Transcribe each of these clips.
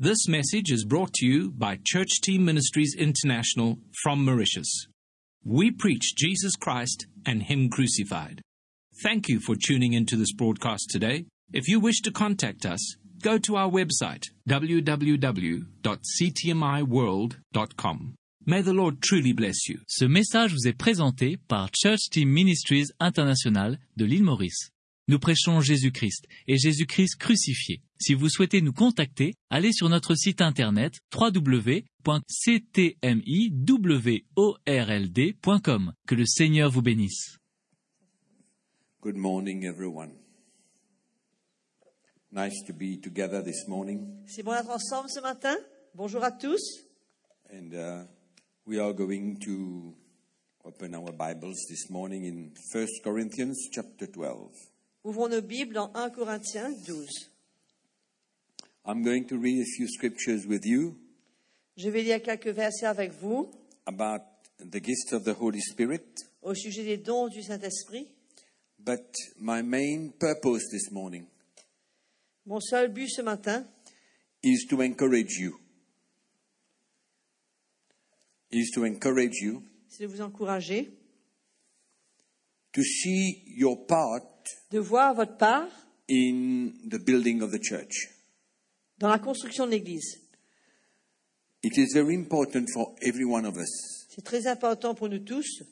This message is brought to you by Church Team Ministries International from Mauritius. We preach Jesus Christ and Him crucified. Thank you for tuning into this broadcast today. If you wish to contact us, go to our website www.ctmiworld.com. May the Lord truly bless you. Ce message vous est présenté par Church Team Ministries International de l'île Maurice. Nous prêchons Jésus-Christ et Jésus-Christ crucifié. Si vous souhaitez nous contacter, allez sur notre site internet www.ctmiworld.com. Que le Seigneur vous bénisse. Good morning, everyone. Nice to be together this morning. C'est bon d'être ensemble ce matin. Bonjour à tous. And uh, we are going to open our Bibles this morning in 1 Corinthians chapter 12. Ouvrons nos Bibles dans 1 Corinthiens 12. I'm going to read a few scriptures with you Je vais lire quelques versets avec vous about the gifts of the Holy Spirit. au sujet des dons du Saint-Esprit. But my main purpose this morning Mon seul but ce matin, is to encourage you. Is to encourage you c'est de vous encourager, to see your part de voir votre part in the building of the church. dans la construction de l'Église. It is very important for every one of us C'est très important pour nous tous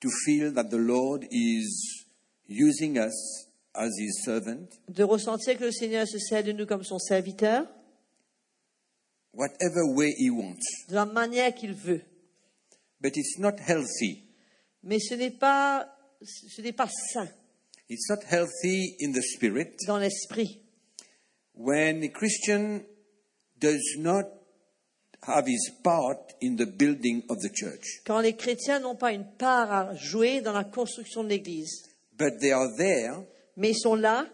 to feel that the Lord is using us as His servant, de ressentir que le Seigneur se sert de nous comme son serviteur, whatever way He wants. de la manière qu'il veut. But it's not healthy. Mais ce n'est pas, ce n'est pas sain It's not healthy in the spirit dans l'esprit. when a Christian does not have his part in the building of the church, Quand les chrétiens n'ont pas une part à jouer dans la construction de l'Église, but they are there mais ils sont là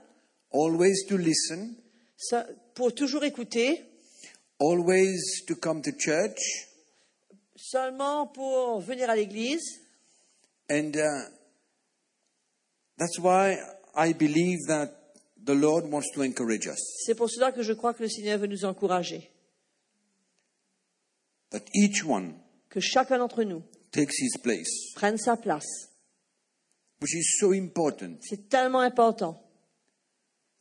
always to listen, ça- pour toujours écouter, always to come to church, seulement pour venir à l'église. and uh, that's why I believe that the Lord wants to encourage us. C'est pour cela que je crois que le Seigneur veut nous encourager, That each one que chacun d'entre nous takes his place, prenne sa place. which is so important C'est tellement important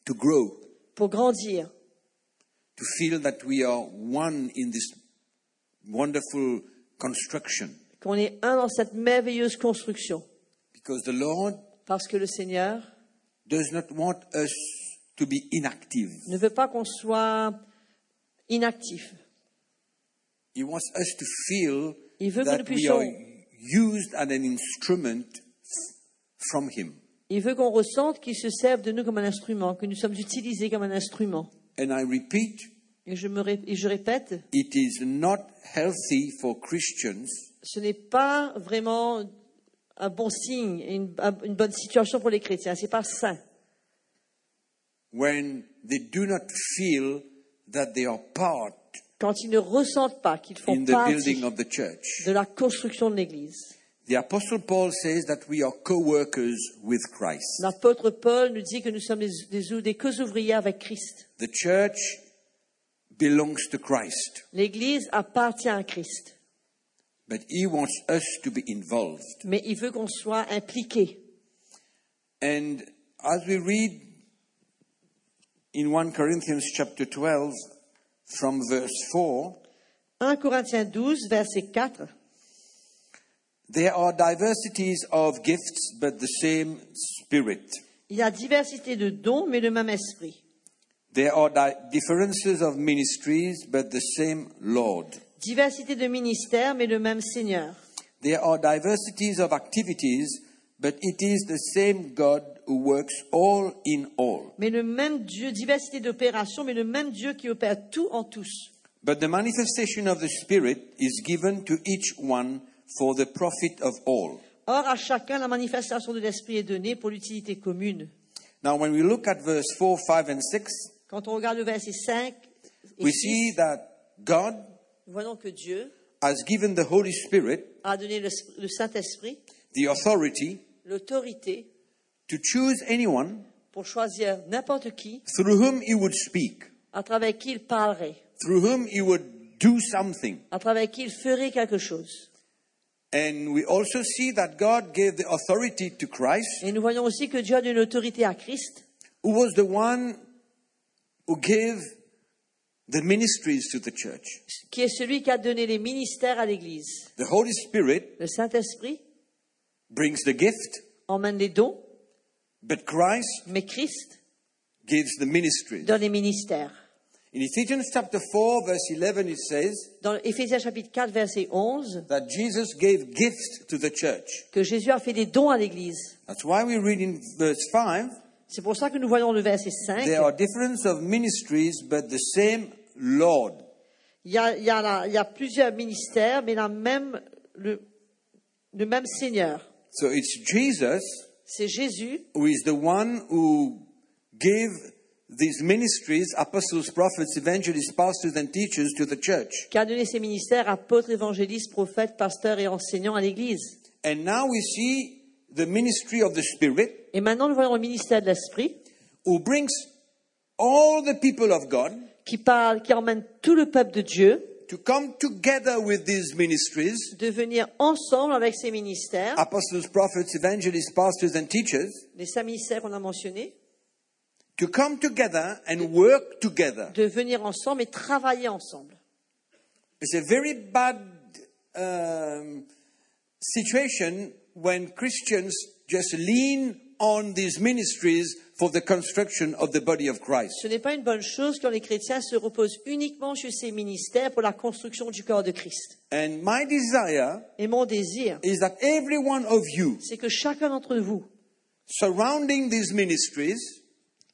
to grow, pour grandir, to feel that we are one in this wonderful construction. qu'on est un dans cette merveilleuse construction. Because the Lord Parce que le Seigneur does not want us to be inactive. ne veut pas qu'on soit inactif. He wants us to feel Il veut que that nous we are puissions- used as an instrument f- from Him. Il veut qu'on ressente qu'il se serve de nous comme un instrument, que nous sommes utilisés comme un instrument. And I repeat, Et je, me ré- et je répète, it is not healthy for Christians ce n'est pas vraiment un bon signe, et une, un- une bonne situation pour les chrétiens. C'est pas sain. when they do not feel that they are part Quand ils ne ressentent pas qu'ils font partie de la construction de l'Église. L'apôtre Paul nous dit que nous sommes des, des, co-ouvriers avec Christ, L'Église appartient à Christ, but He wants us to be involved. mais il veut qu'on soit impliqués. And as we read in 1 Corinthians chapter 12 from verse 4, 1 Corinthiens 12, verset 4. there are diversities of gifts, but the same Spirit. Il y a diversité de dons, mais le même esprit. There are di- differences of ministries, but the same Lord. Diversité de ministères, mais le même Seigneur. There are diversities of activities, but it is the same God who works all in all. Mais le même Dieu, diversité d'opérations, mais le même Dieu qui opère tout en tous. But the manifestation of the Spirit is given to each one for the profit of all. Or, à chacun, la manifestation de l'esprit est donnée pour l'utilité commune. Now, when we look at verse 4, 5, and 6, Quand on regarde le verset 5 et we 6, see that God voyons que Dieu has given the Holy Spirit a donné le, le Saint-Esprit the authority l'autorité to choose anyone pour choisir n'importe qui through whom he would speak. à travers qui il parlerait. through whom he would do something. à travers qui il ferait quelque chose. And we also see that God gave the authority to Christ, Et nous voyons aussi que Dieu a donné l'autorité à Christ, who was the one who gave the ministries to the church. qui est celui qui a donné les ministères à l'Église. The Holy Spirit Le Saint-Esprit brings the gift, emmène les dons, but Christ mais Christ gives the ministries. donne les ministères. In Ephesians chapter 4, verse 11, it says Dans Éphésiens chapitre 4, verset 11, that Jesus gave gifts to the church. que Jésus a fait des dons à l'Église. That's why we read in verse 5 C'est pour ça que nous voyons le verset 5. there are difference of ministries, but the same Lord. Il y a, il y a la- il y a plusieurs ministères, mais la même, le, le même Seigneur. So it's Jesus C'est Jésus who is the one who gave these ministries, apostles, prophets, evangelists, pastors, and teachers to the church. qui a donné ses ministères apôtres, évangélistes, prophètes, pasteurs et enseignants à l'Église. And now we see the ministry of the Spirit Et maintenant, nous voyons le ministère de l'Esprit who brings all the people of God qui parle, qui emmène tout le peuple de Dieu to come together with these ministries, de venir ensemble avec ces ministères, apostles, prophets, evangelists, pastors, and teachers, les cinq ministères qu'on a mentionnés, to come together and work together. de venir ensemble et travailler ensemble. It's a very bad um, situation when Christians just lean on these ministries for the construction of the body of Christ. Ce n'est pas une bonne chose quand les chrétiens se reposent uniquement sur ces ministères pour la construction du corps de Christ. And my desire Et mon désir, is that every one of you c'est que chacun d'entre vous surrounding these ministries,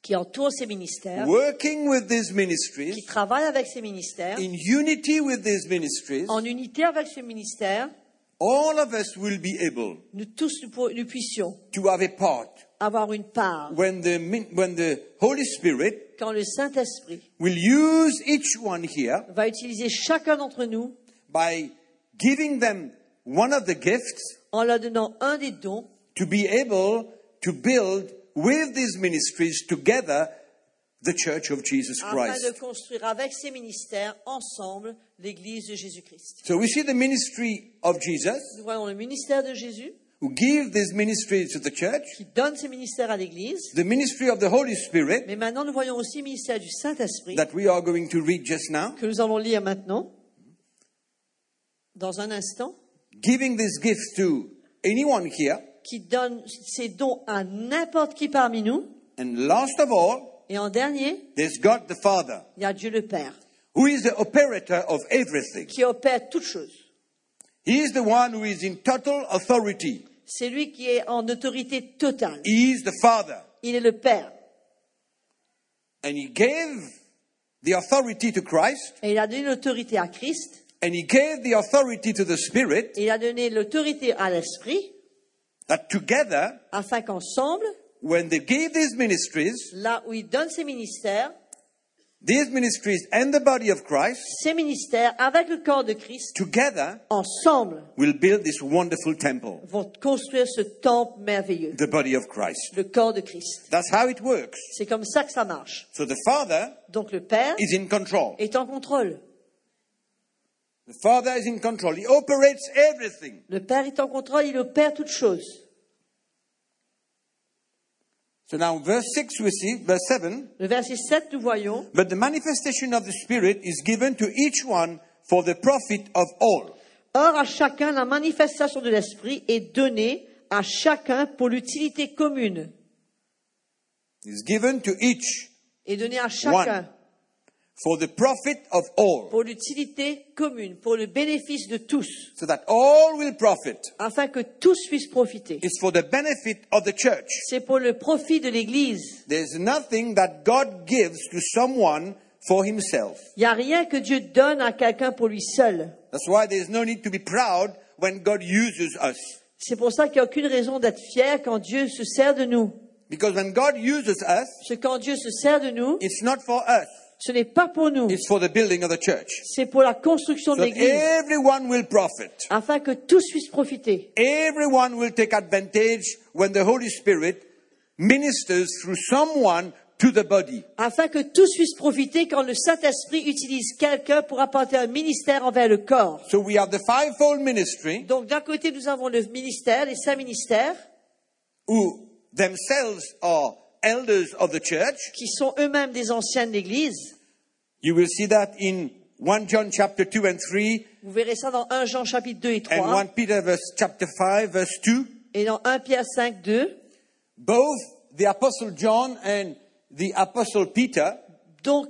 qui entoure ces ministères, working with these qui ministries, travaille avec ces ministères, in unity with these ministries, en unité avec ces ministères, all of us will be able nous tous nous, pour- nous puissions to have a part avoir une part when the, when the Holy Spirit quand le Saint-Esprit will use each one here va utiliser chacun d'entre nous by giving them one of the gifts en leur donnant un des dons to be able to build with these ministries together the church of Jesus afin de Christ. construire avec ces ministères ensemble l'Église de Jésus-Christ. So we see the ministry of Jesus Nous voyons le ministère de Jésus who give these ministries to the church, qui donne ces ministères à l'Église, the ministry of the Holy Spirit mais maintenant nous voyons aussi le ministère du Saint-Esprit that we are going to read just now, que nous allons lire maintenant, dans un instant, giving these gifts to anyone here. qui donne ces dons à n'importe qui parmi nous. And last of all, Et en dernier, there's God the Father, il y a Dieu le Père who is the operator of everything. qui opère toutes choses. He is the one who is in total authority. C'est lui qui est en autorité totale. He is the Father. Il est le Père. And he gave the authority to Christ, Et il a donné l'autorité à Christ. and he gave the authority to the Spirit, Et il a donné l'autorité à l'Esprit that together, afin qu'ensemble, when they give these ministries, là où il donne ses ministères, these ministries and the body of Christ, ces ministères avec le corps de Christ, together ensemble, will build this wonderful temple, vont construire ce temple merveilleux, the body of Christ. le corps de Christ. That's how it works. C'est comme ça que ça marche. So the Father Donc le Père is in control. est en contrôle. The Father is in control. He operates everything. Le Père est en contrôle, il opère toutes choses. So now, verse 6, we see, verse 7, Le verset 7, nous voyons, but the manifestation of the Spirit is given to each one for the profit of all. Or, à chacun, la manifestation de l'Esprit est donnée à chacun pour l'utilité commune. Is given to each Est donnée à chacun for the profit of all, pour l'utilité commune, pour le bénéfice de tous, so that all will profit. afin que tous puissent profiter. It's for the benefit of the church. C'est pour le profit de l'Église. There's nothing that God gives to someone for himself. Il n'y a rien que Dieu donne à quelqu'un pour lui seul. That's why there's no need to be proud when God uses us. C'est pour ça qu'il n'y a aucune raison d'être fier quand Dieu se sert de nous. Because when God uses us, quand Dieu se sert de nous, it's not for us, ce n'est pas pour nous, c'est pour la construction de So that l'Église, afin que tous puissent profiter. Everyone will take advantage when the Holy Spirit ministers through someone to the body. afin que tous puissent profiter quand le Saint-Esprit utilise quelqu'un pour apporter un ministère envers le corps. So we have the fivefold ministry Donc d'un côté, nous avons le ministère, les cinq ministères, who themselves are elders of the church. qui sont eux-mêmes des anciens de l'Église. You will see that in 1 John chapter 2 and 3 Vous verrez ça dans 1 Jean chapitre 2 et and 3 1 Peter verse chapter 5 verse 2. et dans 1 Pierre 5, 2. Both the apostle John and the apostle Peter Donc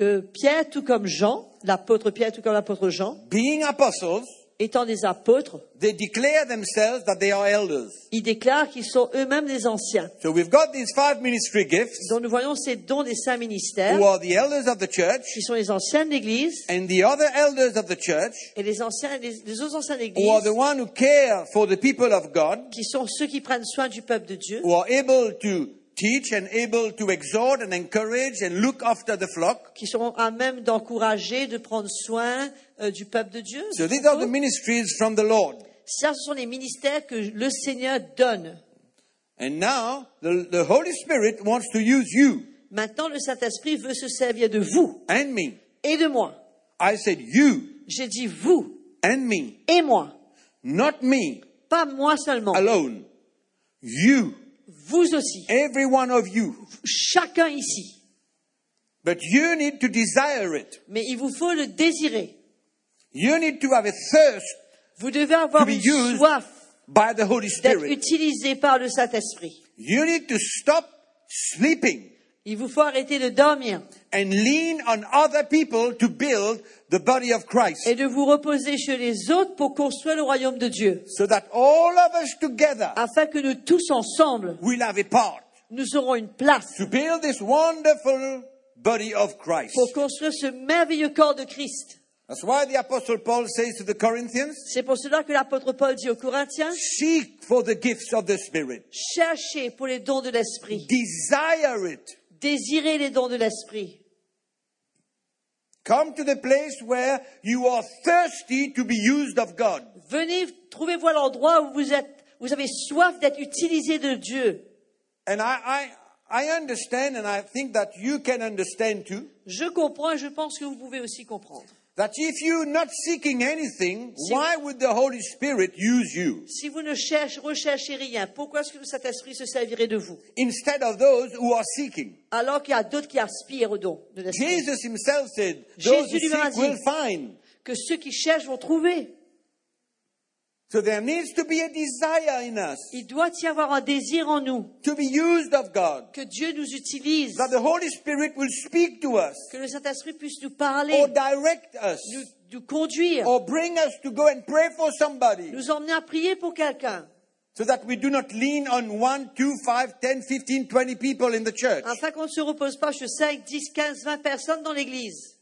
euh, Pierre, tout comme Jean, l'apôtre Pierre, tout comme l'apôtre Jean, being apostles, étant des apôtres, they declare themselves that they are elders. ils déclarent qu'ils sont eux-mêmes des anciens. So we've got these five ministry gifts Donc nous voyons ces dons des saints ministères, who are the elders of the church qui sont les anciens de l'Église, and the other elders of the church et les anciens, les, les autres anciens de who are l'Église, the one who care for the people of God, qui sont ceux qui prennent soin du peuple de Dieu, who are able to teach and able to exhort and encourage and look after the flock. qui sont à même d'encourager, de prendre soin euh, du peuple de Dieu. So these are the ministries from the Lord. Ça, ce sont les ministères que le Seigneur donne. And now the, the Holy Spirit wants to use you Maintenant, le Saint-Esprit veut se servir de vous and me. et de moi. I said you J'ai dit vous and me, et moi, not me pas moi seulement, alone. You, vous aussi, every one of you. chacun ici. But you need to desire it. Mais il vous faut le désirer. You need to have a thirst Vous devez avoir To be une used soif by the Holy d'être Spirit. utilisé par le Saint-Esprit. You need to stop sleeping Il vous faut arrêter de dormir and lean on other people to build the body of Christ. et de vous reposer chez les autres pour construire le royaume de Dieu, So that all of us together afin que nous tous ensemble, will have a part nous aurons une place to build this wonderful body of Christ. pour construire ce merveilleux corps de Christ. That's why the Apostle Paul says to the Corinthians, C'est pour cela que l'apôtre Paul dit aux Corinthiens, seek for the gifts of the Spirit. cherchez pour les dons de l'Esprit, Desire it. désirez les dons de l'Esprit. Come to the place where you are thirsty to be used of God. Venez, trouvez-vous à l'endroit où vous êtes, vous avez soif d'être utilisé de Dieu. And I, I, I understand, and I think that you can understand too, Je comprends et je pense que vous pouvez aussi comprendre. That if you're not seeking anything, Si- why would the Holy Spirit use you? Si vous ne cherchez, recherchez rien, pourquoi est-ce que le Saint-Esprit se servirait de vous? Instead of those who are seeking? Alors qu'il y a d'autres qui aspirent au don de l'Esprit. Jesus himself said, those who Jésus a seek will find. Que ceux qui cherchent vont trouver. So there needs to be a desire in us Il doit y avoir un désir en nous to be used of God. que Dieu nous utilise, That the Holy Spirit will speak to us que le Saint-Esprit puisse nous parler, or direct us nous, nous conduire, or bring us to go and pray for somebody nous emmener à prier pour quelqu'un, so that we do not lean on one, two, five, ten, fifteen, twenty people in the church. afin qu'on ne se repose pas sur 5, 10, 15, 20 personnes dans l'Église.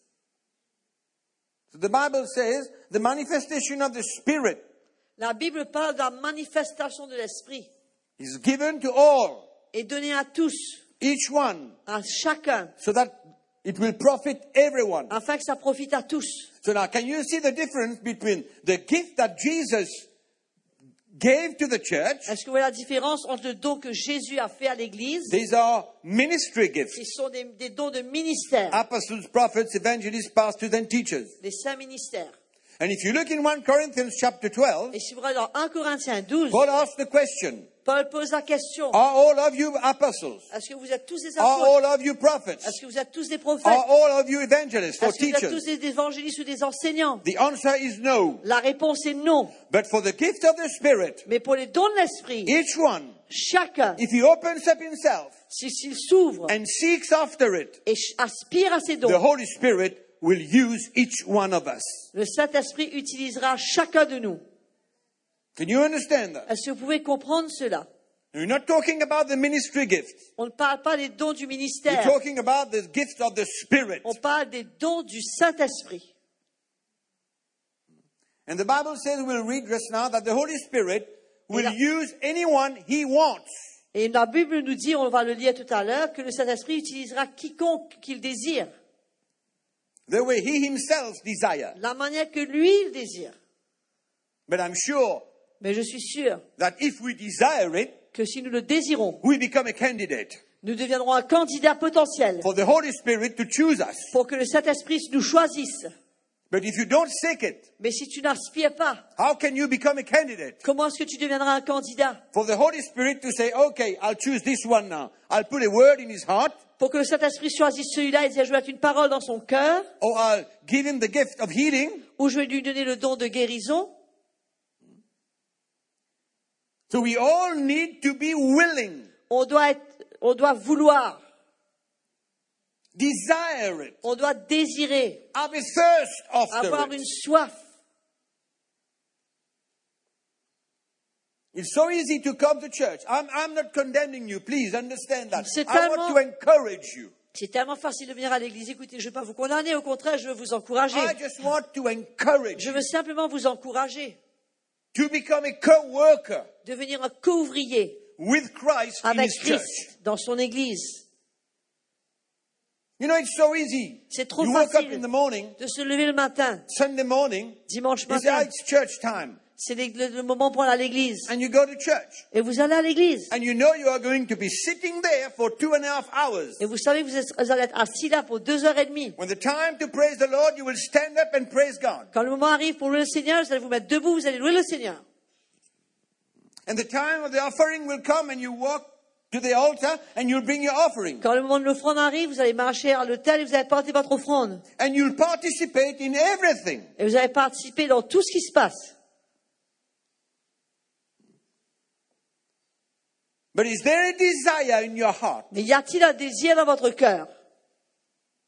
So the Bible says the manifestation of the Spirit La Bible parle de la manifestation de l'Esprit is given to all, et donnée à tous, each one, à chacun, so that it will profit everyone. afin que ça profite à tous. So now, can you see the difference between the gift that Jesus gave to the church? Est-ce que vous voyez la différence entre le don que Jésus a fait à l'Église? These are ministry gifts. Ce sont des, des dons de ministère, Apostles, prophets, evangelists, pastors, and teachers. des saints ministères. And if you look in 1 Corinthians chapter 12, Et si vous regardez dans 1 Corinthiens 12, Paul asks the question, Paul pose la question are all of you apostles? est-ce que vous êtes tous des Are all of you prophets? Est-ce que vous êtes tous des prophètes Are all of you evangelists or Est-ce que vous êtes tous teachers? des évangélistes ou des enseignants The answer is no. La réponse est non. But for the gift of the Spirit, Mais pour les dons de l'Esprit, each one, chacun, if he opens up himself si- s'il s'ouvre and seeks after it, et ch- aspire à ces the Holy Spirit will use each one of us. le Saint-Esprit utilisera chacun de nous. Can you understand that? Est-ce que vous pouvez comprendre cela? We're not talking about the ministry gifts. On ne parle pas des dons du We're ministère, talking about the gifts of the Spirit. on parle des dons du Saint-Esprit. And the Bible says, we'll read just now, that the Holy Spirit will la- use anyone he wants. Et la Bible nous dit, on va le lire tout à l'heure, que le Saint-Esprit utilisera quiconque qu'il désire, the way he himself desire. la manière que lui il désire. But I'm sure Mais je suis sûr that if we desire it, que si nous le désirons, we become a candidate. Nous deviendrons un candidat potentiel for the Holy Spirit to choose us. pour que le Saint-Esprit nous choisisse. But if you don't seek it, Mais si tu n'aspires pas, how can you become a candidate? comment est-ce que tu deviendras un candidat For the Holy Spirit to say, okay, I'll choose this one now. I'll put a word in his heart, Pour que le Saint-Esprit choisisse celui-là et dise, je vais mettre une parole dans son cœur, or I'll give him the gift of healing. ou je vais lui donner le don de guérison. So we all need to be willing, On doit être, on doit vouloir, desire it, on doit désirer, have a thirst after avoir it. une soif. It's so easy to come to church. I'm, I'm not condemning you. Please understand that. C'est I want tellement- to encourage you. C'est tellement facile de venir à l'église. Écoutez, je ne veux pas vous condamner, au contraire, je veux vous encourager. I just want to encourage Je veux simplement vous encourager, to become a co-worker devenir un co-ouvrier with Christ in avec church. Christ dans son église. You know, it's so easy. C'est trop you wake up facile. in the morning, De se lever le matin, Sunday morning, dimanche matin, it's church time. C'est le, moment pour aller à l'église. And you go to church. Et vous allez à l'église. And you know you are going to be sitting there for two and a half hours. Et vous savez que vous, êtes- vous allez être assis là pour deux heures et demie. When the time to praise the Lord, you will stand up and praise God. Quand le moment arrive pour louer le Seigneur, vous allez vous mettre debout, vous allez louer le Seigneur. And the time of the offering will come and you walk to the altar and you'll bring your offering. Quand le moment de l'offrande arrive, vous allez marcher à l'autel et vous allez porter votre offrande. And you'll participate in everything. Et vous allez participer dans tout ce qui se passe. But is there a desire in your heart Mais y a-t-il un désir dans votre cœur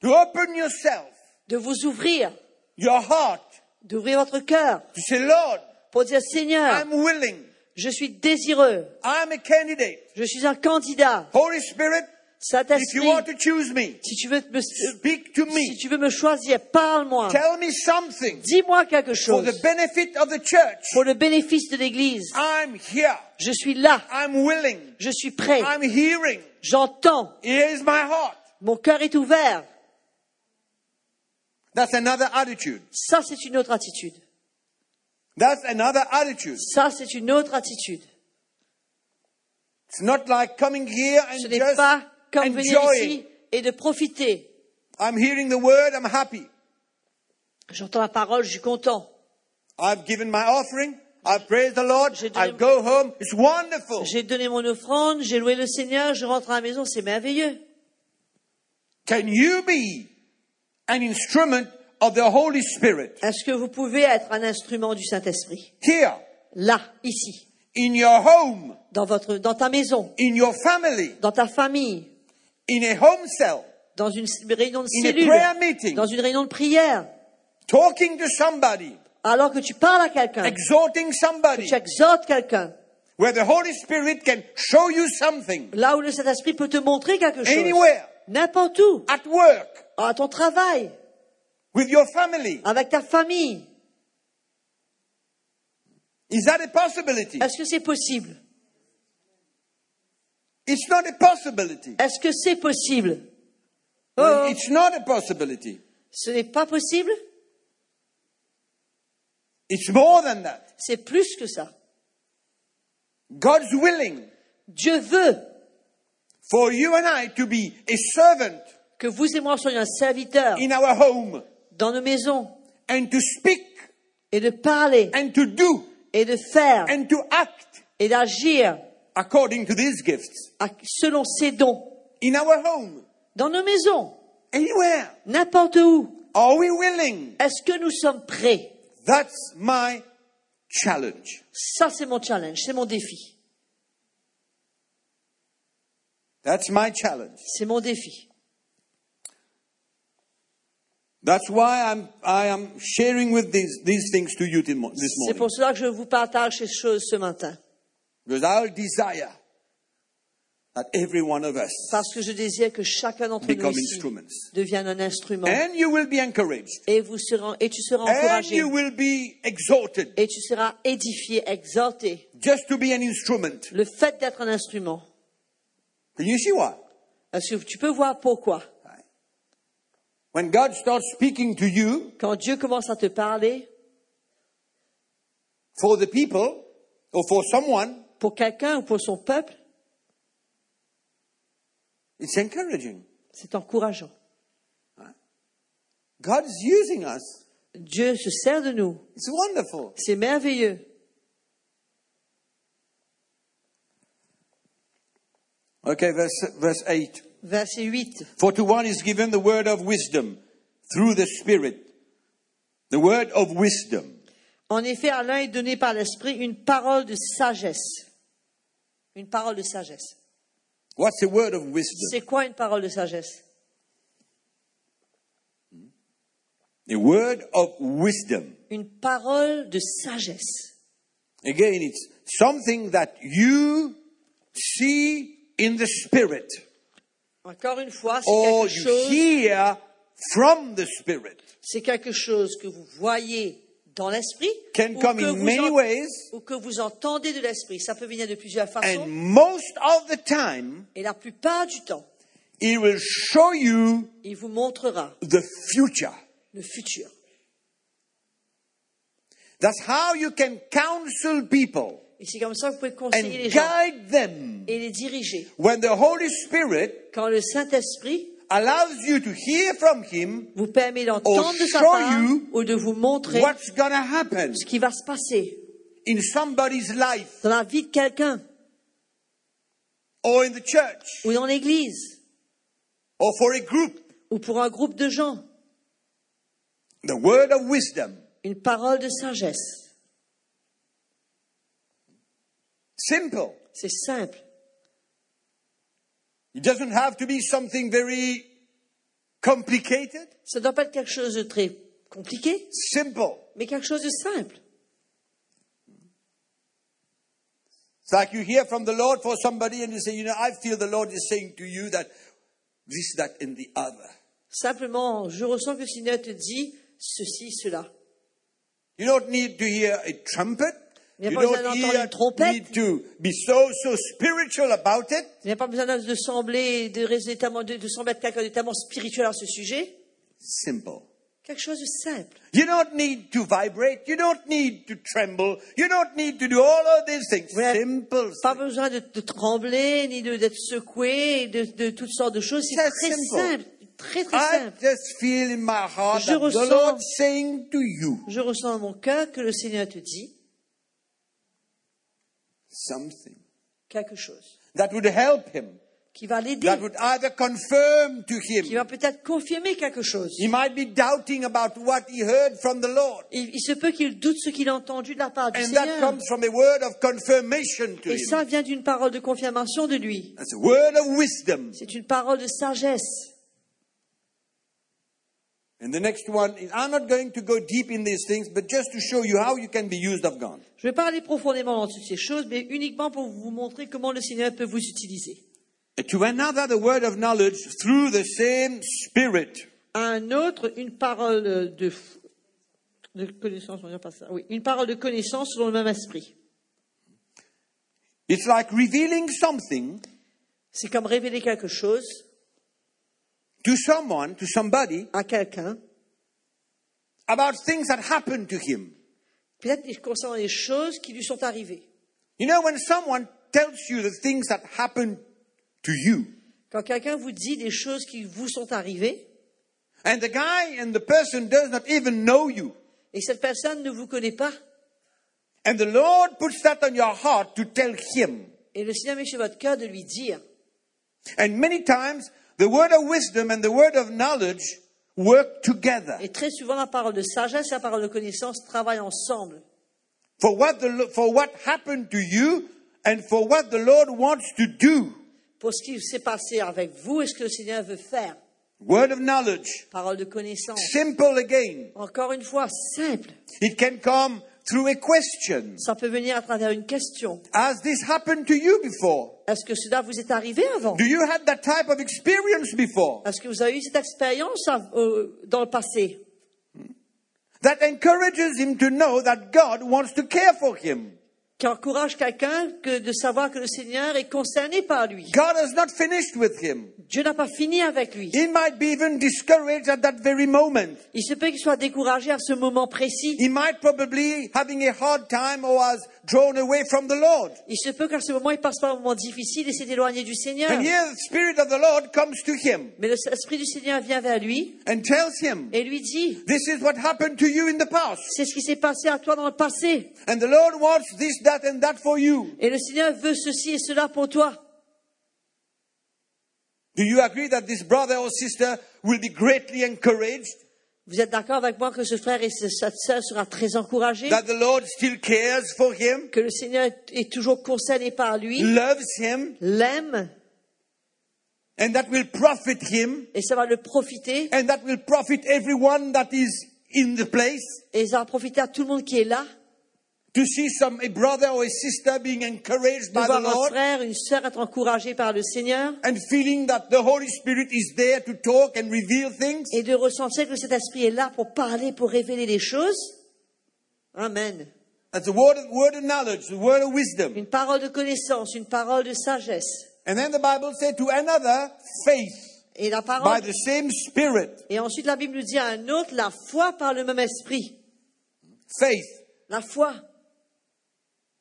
to open yourself, de vous ouvrir, your heart, d'ouvrir votre cœur to say, Lord, pour dire Seigneur, I'm willing. je suis désireux, I'm a candidate. je suis un candidat. Holy Spirit, if you want to choose me, si tu veux me, speak to si me. tu veux me choisir, parle-moi. Tell me something Dis-moi quelque for chose the benefit of the church. pour le bénéfice de l'Église. I'm here. Je suis là, I'm willing. je suis prêt, I'm hearing. j'entends, Here is my heart. mon cœur est ouvert. That's another attitude. Ça, c'est une autre attitude. That's another attitude. Ça, c'est une autre attitude. It's not like coming here and Ce n'est pas comme venir ici et de profiter. I'm hearing the word, I'm happy. J'entends la parole, je suis content. I've given my offering, I've praised the Lord, J'ai donné- I go home. It's wonderful. J'ai donné mon offrande, j'ai loué le Seigneur, je rentre à la maison, c'est merveilleux. Can you be an instrument of the Holy Spirit? Est-ce que vous pouvez être un instrument du Saint-Esprit? Here, Là, ici, in your home, dans, votre, dans ta maison, in your family, dans ta famille, in a home cell, dans une réunion de cellule, meeting, dans une réunion de prière, talking to somebody, alors que tu parles à quelqu'un, exhorting que somebody, tu exhortes quelqu'un, where the Holy Spirit can show you something, là où le Saint-Esprit peut te montrer quelque chose, anywhere, n'importe où, at work, à ton travail, with your family. avec ta famille. Is that a possibility? Est-ce que c'est possible? It's not a possibility. Est-ce que c'est possible? Oh, It's not a possibility. ce n'est pas possible? It's more than that. C'est plus que ça. God's willing Dieu veut for you and I to be a servant que vous et moi soyons un serviteur in our home dans nos maisons and to speak et de parler and to do et de faire and to act et d'agir according to these gifts selon ses dons in our home, dans nos maisons, anywhere. n'importe où. Are we willing? Est-ce que nous sommes prêts? That's my challenge. Ça, c'est mon challenge, c'est mon défi. That's my challenge. C'est mon défi. That's why I'm, I am sharing with these, these things to you this C'est morning. pour cela que je vous partage ces choses ce matin. Because I'll desire that every one of us Parce que je désire que chacun d'entre nous become ici instruments. devienne un instrument. And you will be encouraged. Et, vous serez, et tu seras And encouragé. you will be exalted Et tu seras édifié, exalté. just to be an instrument. Le fait d'être un instrument. Can you see why? Que tu peux voir pourquoi? When God starts speaking to you Quand Dieu commence à te parler, for the people or for someone, pour quelqu'un ou pour son peuple, It's encouraging. C'est encourageant. God is using us. Dieu se sert de nous. It's wonderful. C'est merveilleux. Okay, verse, verse 8. Verset 8. For to one is given the word of wisdom through the Spirit. The word of wisdom. En effet, à l'un est donné par l'Esprit une parole de sagesse. Une parole de sagesse. What's the word of wisdom? C'est quoi une parole de sagesse? The word of wisdom. Une parole de sagesse. Again, it's something that you see in the Spirit Encore une fois, c'est or quelque you chose, hear from the Spirit. c'est quelque chose que vous voyez dans l'esprit Can ou, come que in vous many en- ways, ou que vous entendez de l'esprit. Ça peut venir de plusieurs and façons. most of the time, Et la plupart du temps, it will show you il vous montrera the future. le futur. That's how you can counsel people Et c'est comme ça que vous pouvez and conseiller les gens guide them. et les diriger. When the Holy Spirit Quand le Saint-Esprit allows you to hear from Him vous permet d'entendre de sa part you ou de vous montrer what's going to happen ce qui va se passer in somebody's life dans la vie de quelqu'un or in the church ou dans l'église or for a group. ou pour un groupe de gens. The word of wisdom. Une parole de sagesse. Simple. C'est simple. It doesn't have to be something very complicated. Ça ne doit pas être quelque chose de très compliqué, Simple. mais quelque chose de simple. It's like you hear from the Lord for somebody and you say, you know, I feel the Lord is saying to you that this, that, and the other. Simplement, je ressens que le Seigneur te dit ceci, cela. You don't need to hear a trumpet. Il n'y You a pas besoin d'entendre une trompette. need to be so, so spiritual about it. Il n'y a pas besoin de sembler, de, sembler être quelqu'un de tellement spirituel à ce sujet. Simple. Quelque chose de simple. You don't need to vibrate. You don't need to tremble. You don't need to do all of these things. Vous Simple. Pas besoin de, de trembler, ni d'être secoué, de, toutes sortes de choses. C'est Très simple. simple. Très, très I simple. just feel in my heart Je that the ressens- Lord saying to you Je ressens dans mon cœur que le Seigneur te dit something quelque chose that would help him, qui va l'aider, that would either confirm to qui him. va peut-être confirmer quelque chose. He might be doubting about what he heard from the Lord. Il, il se peut qu'il doute ce qu'il a entendu de la part du And that Seigneur. comes from a word of confirmation to Et him. ça vient d'une parole de confirmation de lui. That's a word of wisdom. C'est une parole de sagesse. And the next one, is, I'm not going to go deep in these things, but just to show you how you can be used of God. Je vais pas aller profondément dans toutes ces choses, mais uniquement pour vous montrer comment le Seigneur peut vous utiliser. To another, the word of knowledge through the same Spirit. Un autre, une parole de, de connaissance, on pas ça. Oui, une parole de connaissance selon le même esprit. It's like revealing something C'est comme révéler quelque chose to someone, to somebody, à quelqu'un, about things that happened to him. peut-être concernant les choses qui lui sont arrivées. You know, when someone tells you the things that happened to you, Quand quelqu'un vous dit des choses qui vous sont arrivées, and the guy and the person does not even know you, et cette personne ne vous connaît pas, and the Lord puts that on your heart to tell him. et le Seigneur met sur votre cœur de lui dire, And many times, the word of wisdom and the word of knowledge work together et très souvent la parole de sagesse et la parole de connaissance travaillent ensemble for what, the, for what happened to you and for what the Lord wants to do. pour ce qui s'est passé avec vous et ce que le Seigneur veut faire. Word of knowledge, Parole de connaissance. simple again. Encore une fois, simple. It can come through a question. Ça peut venir à travers une question. Has this happened to you before? Est-ce que cela vous est arrivé avant Do you have that type of experience before? Est-ce que vous avez eu cette expérience euh, dans le passé hmm. That encourages him to know that God wants to care for him. Qui encourage quelqu'un que de savoir que le Seigneur est concerné par lui. God has not finished with him. Dieu n'a pas fini avec lui. He might be even discouraged at that very moment. Il se peut qu'il soit découragé à ce moment précis. He might probably having a hard time or has drawn away from the Lord. Il se peut qu'à ce moment, il passe par un moment difficile et s'est éloigné du Seigneur. And here the Spirit of the Lord comes to him Mais l'Esprit du Seigneur vient vers lui and tells him, et lui dit, This is what happened to you in the past. c'est ce qui s'est passé à toi dans le passé. And the Lord wants this, that, and that for you. Et le Seigneur veut ceci et cela pour toi. Do you agree that this brother or sister will be greatly encouraged? Vous êtes d'accord avec moi que ce frère et ce- cette sœur sera très encouragé, That the Lord still cares for him, que le Seigneur est toujours concerné par lui, loves him, l'aime? And that will profit him, et ça va le profiter? And that will profit everyone that is in the place? et ça va profiter à tout le monde qui est là? To see some a brother or a sister being encouraged de by the voir un Lord frère, une sœur être encouragé par le Seigneur and feeling that the Holy Spirit is there to talk and reveal things. et de ressentir que cet esprit est là pour parler, pour révéler les choses. Amen. That's a word of, word of knowledge, a word of wisdom. Une parole de connaissance, une parole de sagesse. And then the Bible said to another, faith Et la by the same Spirit. Et ensuite la Bible nous dit à un autre la foi par le même esprit. Faith. La foi.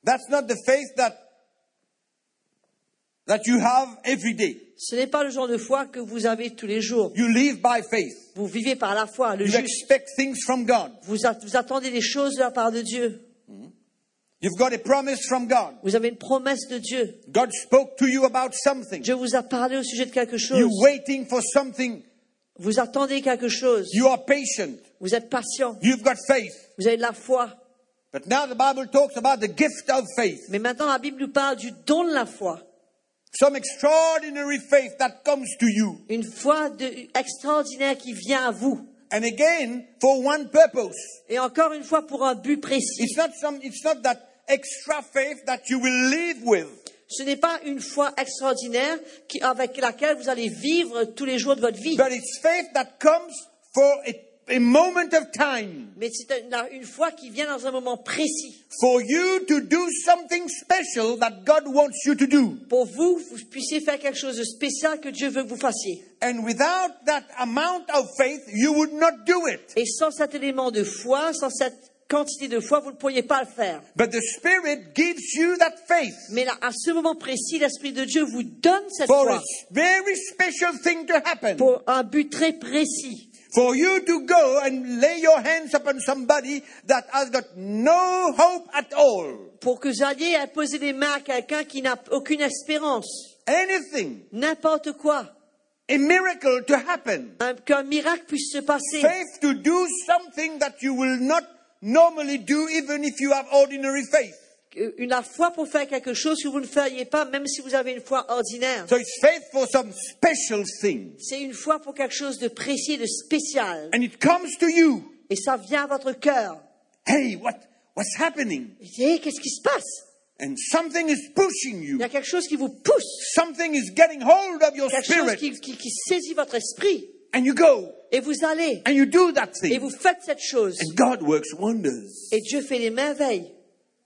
That's not the faith that that you have every day. Ce n'est pas le genre de foi que vous avez tous les jours. You live by faith. Vous vivez par la foi, le You juste. expect things from God. Vous, a- vous attendez des choses de la part de Dieu. You've got a promise from God. Vous avez une promesse de Dieu. God spoke to you about something. Dieu vous a parlé au sujet de quelque chose. You're waiting for something. Vous attendez quelque chose. You are patient. Vous êtes patient. You've got faith. Vous avez de la foi. But now the Bible talks about the gift of faith. Mais maintenant, la Bible nous parle du don de la foi. Some extraordinary faith that comes to you. Une foi de- extraordinaire qui vient à vous. And again, for one purpose. Et encore une fois, pour un but précis. It's not some, it's not that extra faith that you will live with. Ce n'est pas une foi extraordinaire qui- avec laquelle vous allez vivre tous les jours de votre vie. But it's faith that comes for a, a moment of time. Mais c'est une, foi qui vient dans un moment précis. For you to do something special that God wants you to do. Pour vous, vous puissiez faire quelque chose de spécial que Dieu veut que vous fassiez. And without that amount of faith, you would not do it. Et sans cet élément de foi, sans cette quantité de foi, vous ne pourriez pas le faire. But the Spirit gives you that faith Mais là, à ce moment précis, l'Esprit de Dieu vous donne cette for a foi very special thing to happen. pour un but très précis. For you to go and lay your hands upon somebody that has got no hope at all. Pour que à poser les mains à quelqu'un qui n'a aucune espérance. Anything. N'importe quoi. A miracle to happen. Un- Qu'un miracle puisse se passer. Faith to do something that you will not normally do even if you have ordinary faith. Une la foi pour faire quelque chose que vous ne feriez pas, même si vous avez une foi ordinaire. So it's faith for some special thing. C'est une foi pour quelque chose de précis, et de spécial. And it comes to you. Et ça vient à votre cœur. Hey, what, what's happening? Et Hey, qu'est-ce qui se passe? And something is pushing Il you. y a quelque chose qui vous pousse. Something is getting hold of your Quelque chose spirit. qui, qui- qui saisit votre esprit. And you go Et vous allez. and you do that Et thing. vous faites cette chose. And God works wonders. Et Dieu fait des merveilles.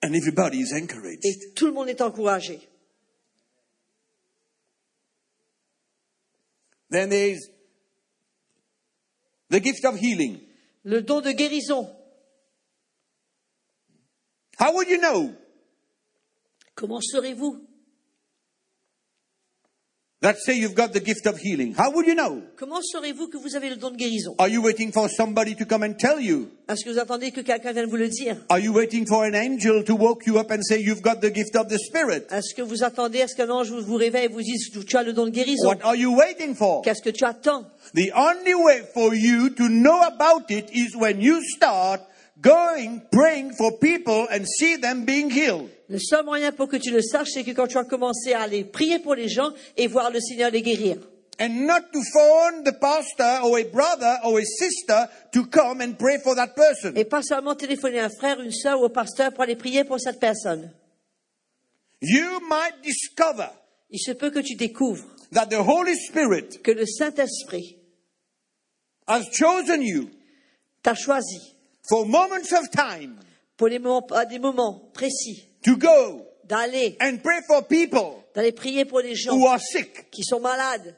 And everybody is encouraged. Et tout le monde est encouragé. Then there is the gift of healing. Le don de guérison. How would you know? Comment serez-vous? That say you've got the gift of healing? How would you know? Comment serez-vous que vous avez le don de guérison Are you waiting for somebody to come and tell you? Est-ce que vous attendez que quelqu'un vienne vous le dire Are you waiting for an angel to woke you up and say you've got the gift of the Spirit? Est-ce que vous attendez à ce qu'un ange vous vous réveille et vous dise tu as le don de guérison What are you waiting for? Qu'est-ce que tu attends The only way for you to know about it is when you start going, praying for people and see them being healed. Le seul moyen pour que tu le saches, c'est que quand tu as commencé à aller prier pour les gens et voir le Seigneur les guérir. And not to phone the pastor or a brother or a sister to come and pray for that person. Et pas seulement téléphoner à un frère, une sœur ou au pasteur pour aller prier pour cette personne. You might discover Il se peut que tu découvres that the Holy Spirit que le Saint-Esprit has chosen you t'a choisi for moments of time pour moments, des moments précis to go d'aller, and pray for people d'aller prier pour les gens who are sick. qui sont malades.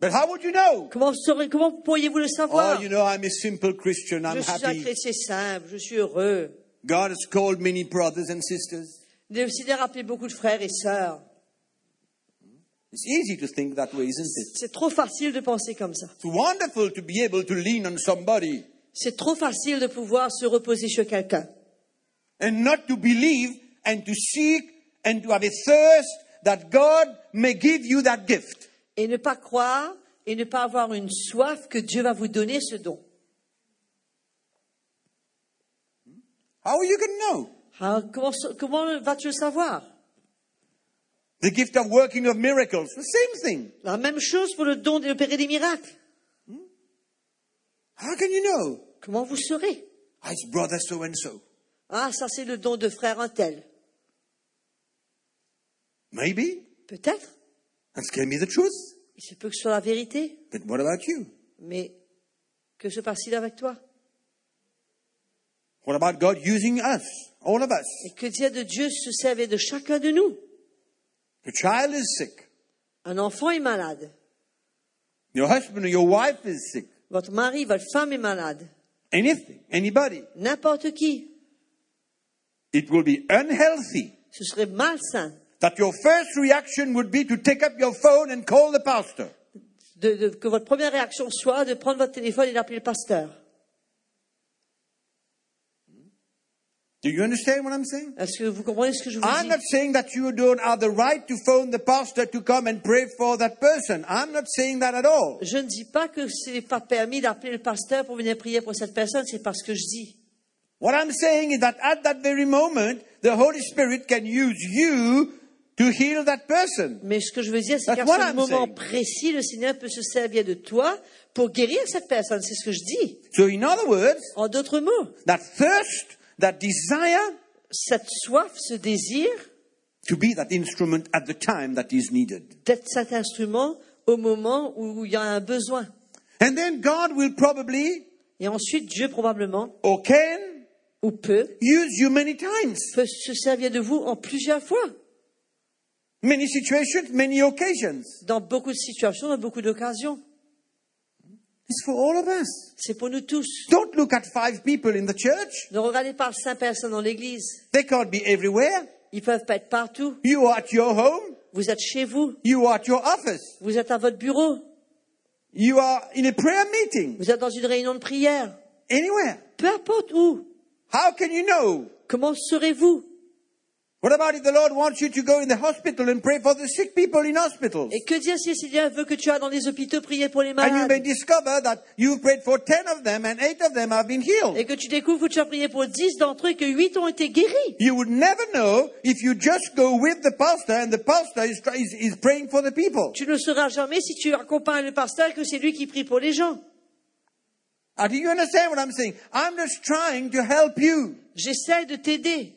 But how would you know? Comment, saurez- comment pourriez-vous le savoir? Oh, you know, I'm a simple Christian. Je I'm suis un happy. chrétien simple, je suis heureux. God has called many brothers and sisters. A beaucoup de frères et sœurs. It's easy to think that way, isn't it? C'est trop facile de penser comme ça. It's wonderful to be able to lean on somebody C'est trop facile de pouvoir se reposer sur quelqu'un and not to believe and to seek and to have a thirst that God may give you that gift. et ne pas croire et ne pas avoir une soif que Dieu va vous donner ce don. How are you going to know? Ah, comment comment vas-tu le savoir? The gift of working of miracles, the same thing. La même chose pour le don d'opérer des miracles. How can you know? Comment vous saurez? Ah, it's brother so and so. Ah, ça c'est le don de frère un tel. Maybe. Peut-être. That's can be the truth. Il se peut que ce soit la vérité. But what about you? Mais que se passe-t-il avec toi? What about God using us, all of us? Et que dire de Dieu se servait de chacun de nous? The child is sick. Un enfant est malade. Your husband or your wife is sick. Votre mari, votre femme est malade. Anything, anybody. N'importe qui. It will be unhealthy Ce serait malsain that your first reaction would be to take up your phone and call the pastor. de, de- que votre première réaction soit de prendre votre téléphone et d'appeler le pasteur. Do you understand what I'm saying? Est-ce que vous comprenez ce que je vous I'm dis not saying that you don't have the right to phone the pastor to come and pray for that person. I'm not saying that at all. Je ne dis pas que ce n'est pas permis d'appeler le pasteur pour venir prier pour cette personne, c'est pas ce que je dis. What I'm saying is that at that very moment, the Holy Spirit can use you to heal that person. Mais ce que je veux dire, c'est qu'à ce moment saying. précis, le Seigneur peut se servir de toi pour guérir cette personne. C'est ce que je dis. So, in other words, En d'autres mots, that thirst, that desire cette soif, ce désir to be that instrument at the time that is needed. d'être cet instrument au moment où il y a un besoin. And then God will probably Et ensuite, Dieu probablement, or can ou peut, use you many times, peut se servir de vous en plusieurs fois, many situations, many occasions. dans beaucoup de situations, dans beaucoup d'occasions. It's for all of us. C'est pour nous tous. Don't look at five people in the church. Ne regardez pas cinq personnes dans l'église. They can't be everywhere. Ils peuvent pas être partout. You are at your home. Vous êtes chez vous. You are at your office. Vous êtes à votre bureau. You are in a prayer meeting. Vous êtes dans une réunion de prière. Anywhere. Peu importe où. How can you know? Comment serez-vous Et que dire si le Seigneur veut que tu ailles dans les hôpitaux prier pour les And you may malades discover that you've prayed for 10 of them and 8 of them have been healed. et que tu découvres que tu as prié pour dix d'entre eux et que huit ont été guéris? You would never know if you just go with the pastor and the pastor is, is, is praying for the people. Tu ne sauras jamais si tu accompagnes le pasteur que c'est lui qui prie pour les gens. Uh, do you understand what I'm saying? I'm just trying to help you. J'essaie de t'aider.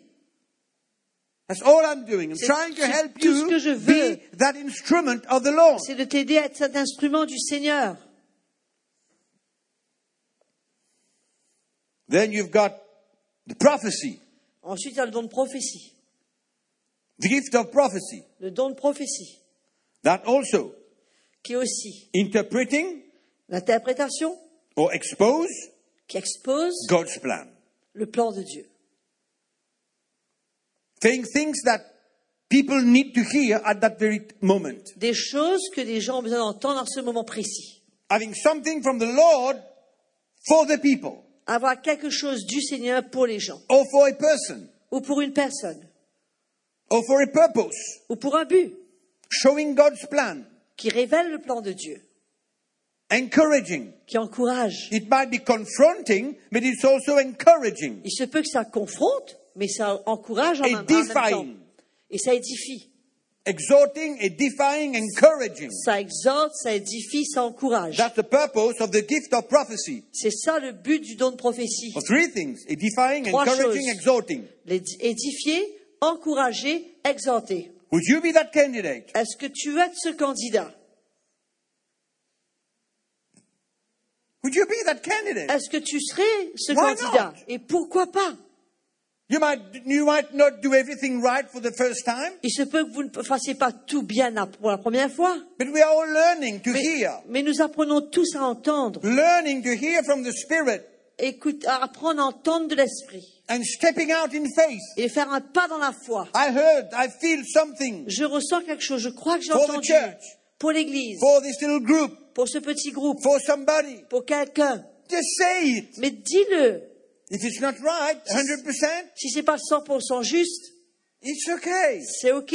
That's all I'm doing. I'm trying to help tout ce you que je veux. be that instrument of the Lord. C'est de t'aider à être cet instrument du Seigneur. Then you've got the prophecy, Ensuite, il y a le don de prophétie. the gift of prophecy. Le don de prophétie, That also qui est aussi interpreting l'interprétation, or expose qui expose God's plan. le plan de Dieu. Saying things that people need to hear at that very moment. Des choses que les gens ont besoin d'entendre en ce moment précis. Having something from the Lord for the people Avoir quelque chose du Seigneur pour les gens, or for a person ou pour une personne, or for a purpose. ou pour un but, Showing God's plan. qui révèle le plan de Dieu, Encouraging. qui encourage. It might be confronting, but it's also encouraging. Il se peut que ça confronte, mais ça encourage en Et même, en même temps. Et ça édifie. Exhorting, edifying, encouraging. Ça exhorte, ça édifie, ça encourage. That's the purpose of the gift of prophecy. C'est ça le but du don de prophétie. For three things edifying, Trois encouraging, choses. exhorting. Édifier, encourager, exhorter. Would you be that candidate? Est-ce que tu es ce candidat? Would you be that candidate? Est-ce que tu serais ce Why candidat? not? Et pourquoi pas? You might, you might not do everything right for the first time, Il se peut que vous ne fassiez pas tout bien pour la première fois, but we are all learning to mais, hear. mais nous apprenons tous à entendre, Learning to hear from the Spirit écoute, à apprendre à entendre de l'esprit and stepping out in faith. et faire un pas dans la foi. I heard, I feel something Je ressens quelque chose, je crois que j'ai For the entendu church. pour l'Église, for this little group, pour ce petit groupe, for somebody. pour quelqu'un. Just say it. Mais dis-le. If it's not right, 100%, Si c'est pas 100% juste, it's okay. c'est ok.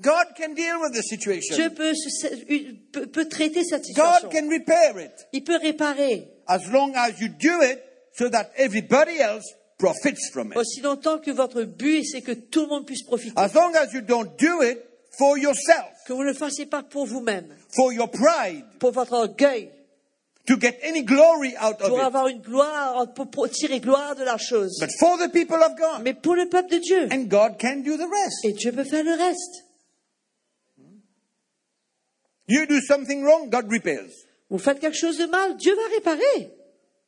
God can deal with the Dieu situation. peut, se- peut, peut traiter cette God situation. can repair it Il peut réparer as long as you do it so that everybody else profits from it. aussi longtemps que votre but c'est que tout le monde puisse profiter. As long as you don't do it for yourself, Que vous ne le fassiez pas pour vous-même, for your pride, pour votre orgueil, to get any glory out of pour it, avoir une gloire, pour, pour tirer gloire de la chose. but for the people of God. Mais pour le peuple de Dieu. And God can do the rest. Et Dieu peut faire le reste. You do something wrong, God repairs. Vous faites quelque chose de mal, Dieu va réparer.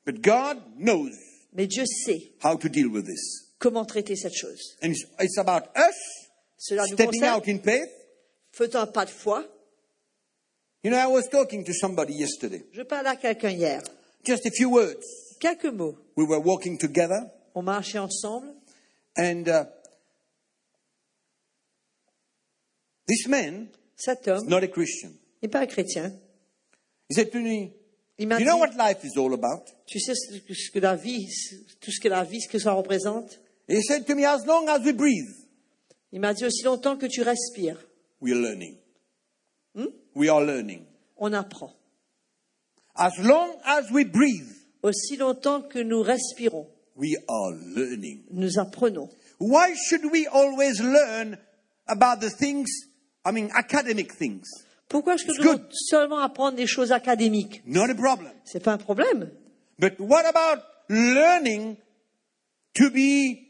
But God knows Mais Dieu sait how to deal with this. comment traiter cette chose. And it's, about us Cela nous stepping concerne. out in faith. Faisons un pas de foi. You know, I was talking to somebody yesterday. Je parlais à quelqu'un hier. Just a few words. Quelques mots. We were walking together, On marchait ensemble. and uh, this man Cet is homme not a Christian. n'est pas un chrétien. He said to me, Il m'a You dit, know what life is all about? tu sais ce que, ce que la vie, tout ce que la vie, ce que ça représente? He said to me, As long as we breathe, Il m'a dit aussi longtemps que tu respires, we are learning. We are learning. on apprend. As long as we breathe, Aussi longtemps que nous respirons, we are learning. nous apprenons. Why should we always learn about the things, I mean, academic things? Pourquoi est-ce que nous devons seulement apprendre des choses académiques? Not a problem. C'est pas un problème. But what about learning to be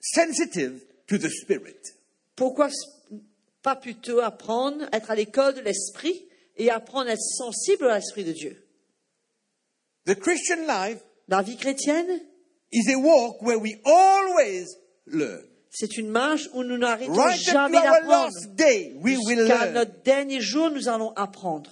sensitive to the Spirit? Pourquoi pas plutôt apprendre, être à l'école de l'esprit et apprendre à être sensible à l'esprit de Dieu The Christian life La vie chrétienne, is a walk where we always learn. c'est une marche où nous n'arrêtons Right jamais d'apprendre. Jusqu'à notre dernier jour, nous allons apprendre.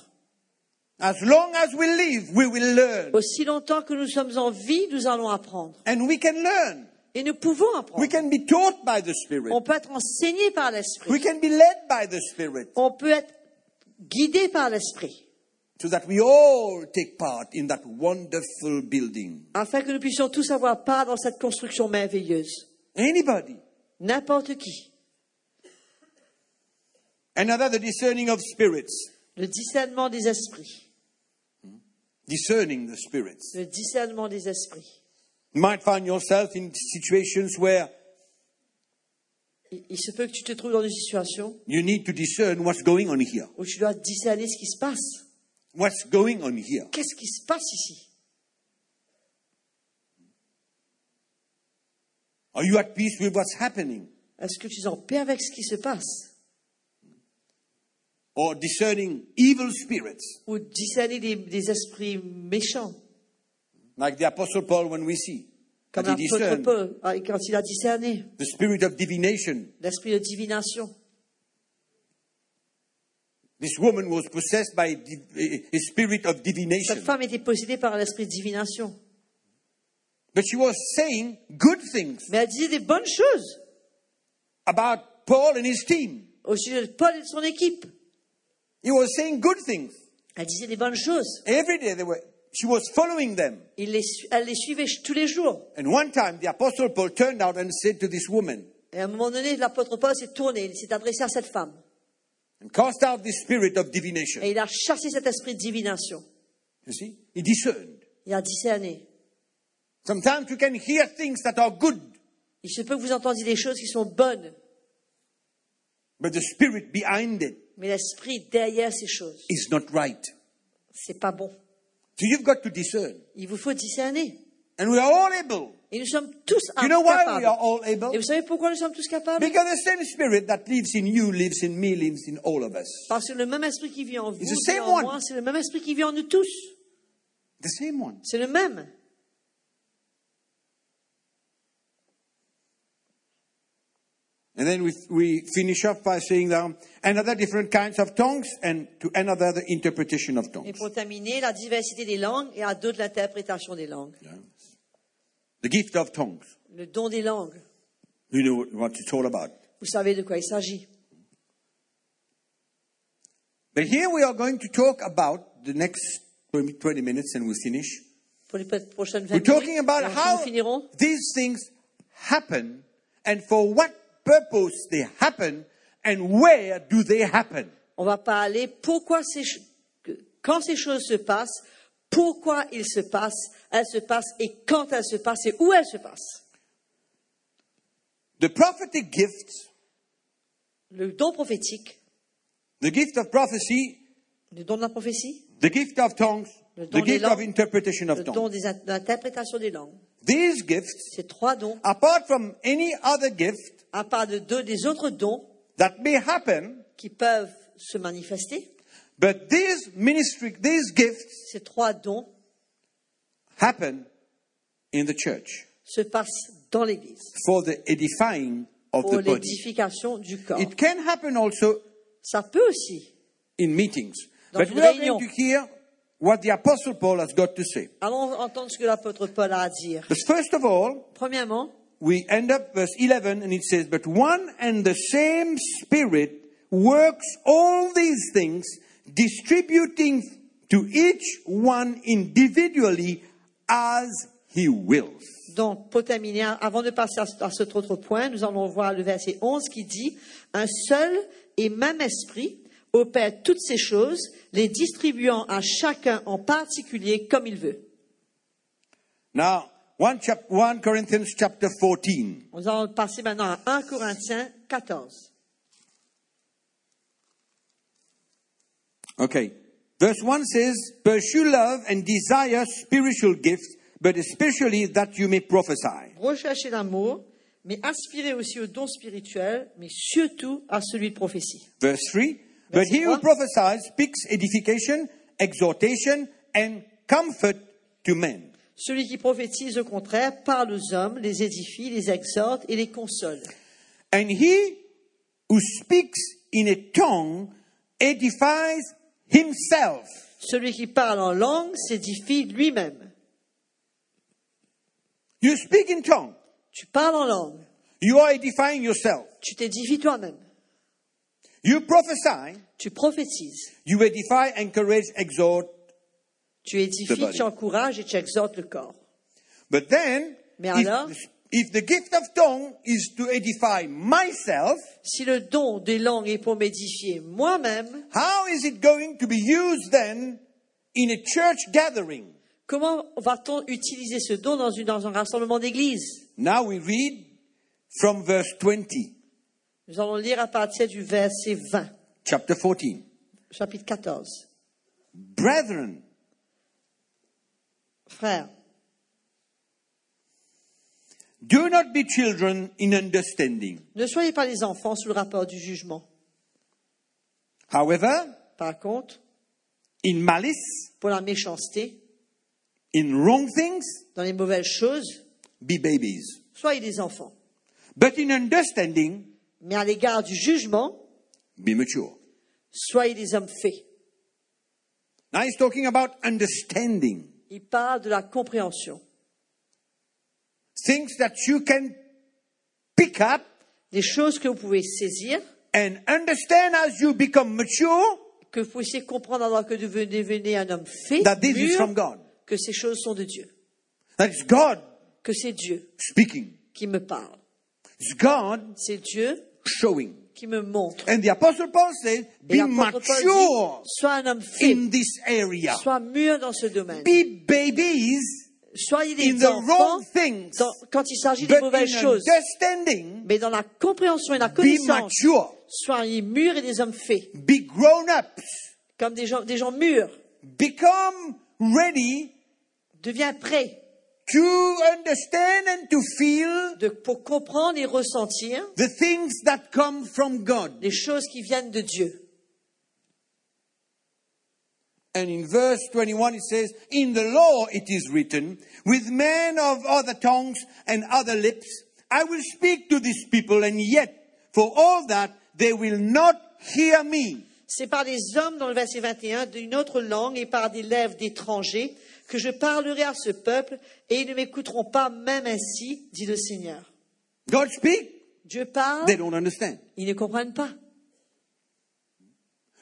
As long as we live, we will learn. Aussi longtemps que nous sommes en vie, nous allons apprendre. And we can learn. Et nous pouvons apprendre. We can be taught by the Spirit. On peut être enseigné par l'esprit. We can be led by the Spirit. On peut être guidé par l'esprit. So that we all take part in that wonderful building. Afin que nous puissions tous avoir part dans cette construction merveilleuse. Anybody. N'importe qui. Another, the discerning of spirits. Le discernement des esprits. Discerning the spirits. Le discernement des esprits. You might find yourself in situations where Il, il se peut que tu te trouves dans une situation you need to discern what's going on here. où tu dois discerner ce qui se passe. What's going on here? Qu'est-ce qui se passe ici Are you at peace with what's happening? Est-ce que tu es en paix avec ce qui se passe Or discerning evil spirits, Ou discerner des, des esprits méchants like the Apostle Paul when we see Comme that he l'apôtre Paul, ah, quand il a discerné the spirit of divination. l'esprit de divination. This woman was possessed by a spirit of divination. Cette femme était possédée par l'esprit de divination. But she was saying good things Mais elle disait des bonnes choses about Paul and his team. au sujet de Paul et de son équipe. He was saying good things. Elle disait des bonnes choses. Every day they were, she was following them. Il les su- elle les suivait tous les jours. And one time the Apostle Paul turned out and said to this woman, Et à un moment donné, l'apôtre Paul s'est tourné, il s'est adressé à cette femme. and cast out the spirit of divination. Et il a chassé cet esprit de divination. You see? He discerned. Il a discerné. Sometimes you can hear things that are good, Il se peut que vous entendiez des choses qui sont bonnes, but the spirit behind it mais l'esprit derrière ces choses, is not right. c'est pas bon. So you've got to discern. Il vous faut discerner. And we are all able. Et nous sommes tous You know why we are all able? Et vous savez pourquoi nous sommes tous capables Because the same spirit that lives in you lives in me, lives in all of us. Parce que le même esprit qui vit en vous, It's the vit same en one. moi, c'est le même esprit qui vit en nous tous. The same one. C'est le même. And then we, we finish up by saying um, another different kinds of tongues and to another the interpretation of Et tongues. pour terminer, la diversité des langues et à de l'interprétation des langues. The gift of tongues. Le don des langues. You know what it's all about. Vous savez de quoi il s'agit. But here we are going to talk about the next 20 20 minutes and we finish. Pour les prochaines 20 We're talking minutes, about how these things happen and for what purpose they happen and where do they happen. On va parler pourquoi ces quand ces choses se passent, pourquoi ils se passent, elles se passent et quand elles se passent et où elles se passent. The prophetic gift, Le don prophétique, the gift of prophecy, le don de la prophétie, the gift of tongues, Le the don des gift of langues, interpretation of le don tongues. des in- de l'interprétation des langues. These gifts, Ces trois dons, apart from any other gift à part de deux des autres dons that may happen, qui peuvent se manifester, but these ministry, these gifts ces trois dons happen in the church se passent dans l'Église for the edifying of pour the l'édification du corps. It can happen also Ça peut aussi. in meetings. Dans But une we are réunion. going to hear what the Apostle Paul has got to say. Allons entendre ce que l'apôtre Paul a à dire. But first of all, Premièrement, we end up verse 11 and it says, But one and the same Spirit works all these things, distributing to each one individually as he wills. donc, pour terminer, avant de passer à, cet autre point, nous allons voir le verset 11 qui dit Un seul et même esprit opère toutes ces choses, les distribuant à chacun en particulier comme il veut. Now, 1, chap- 1 Corinthians chapter 14. Nous allons passer maintenant à 1 Corinthiens 14. Okay. Verse 1 says, Pursue love and desire spiritual gifts, but especially that you may prophesy. Recherchez l'amour, mais aspirez aussi au don spirituel, mais surtout à celui de prophétie. Verse 3 But he who prophesies speaks edification, exhortation, and comfort to men. Celui qui prophétise, au contraire, parle aux hommes, les édifie, les exhorte et les console. And he who speaks in a tongue edifies himself. Celui qui parle en langue s'édifie lui-même. You speak in tongue, Tu parles en langue, you are edifying yourself. tu t'édifies toi-même. You prophesy, Tu prophétises, you edify, encourage, exhort. Tu édifies, tu encourages et tu exhortes le corps. But then, Mais if, alors? if the gift of tongue is to edify myself, Si le don des langues est pour m'édifier moi-même, how is it going to be used then in a church gathering? comment va-t-on utiliser ce don dans, une- dans un rassemblement d'église? Now we read from verse 20, Nous allons lire à partir du verset 20, chapter 14. chapitre 14. Brethren, Frères, do not be children in understanding. ne soyez pas les enfants sous le rapport du jugement. However, Par contre, in malice, pour la méchanceté, in wrong things, dans les mauvaises choses, be babies. soyez des enfants. But in understanding, Mais à l'égard du jugement, be mature. soyez des hommes faits. Now he's talking about understanding. Il parle de la compréhension. Things that you can pick up Des choses que vous pouvez saisir, and understand as you become mature que vous puissiez comprendre alors que vous devenez un homme fait, that this is mûr, from God. que ces choses sont de Dieu. That is God Que c'est Dieu speaking. qui me parle. It's God C'est Dieu showing. Qui me montre. And the Apostle Paul Et be l'apôtre Paul mature dit, sois un homme in this area. sois mûr dans ce domaine. Be babies Soyez in des the enfants wrong things. dans- quand il s'agit But mauvaises in choses. Mais dans la compréhension et la be connaissance, mature. soyez mûrs et des hommes faits, Be grown ups. comme des gens, des gens mûrs. Become ready Deviens prêt to understand and to feel de, pour comprendre et ressentir the things that come from God. les choses qui viennent de Dieu. And in verse 21 it says, In the law it is written, with men of other tongues and other lips, I will speak to these people, and yet for all that they will not hear me. C'est par des hommes, dans le verset 21, d'une autre langue et par des lèvres d'étrangers que je parlerai à ce peuple et ils ne m'écouteront pas même ainsi, dit le Seigneur. God speak, Dieu parle, they don't understand. ils ne comprennent pas.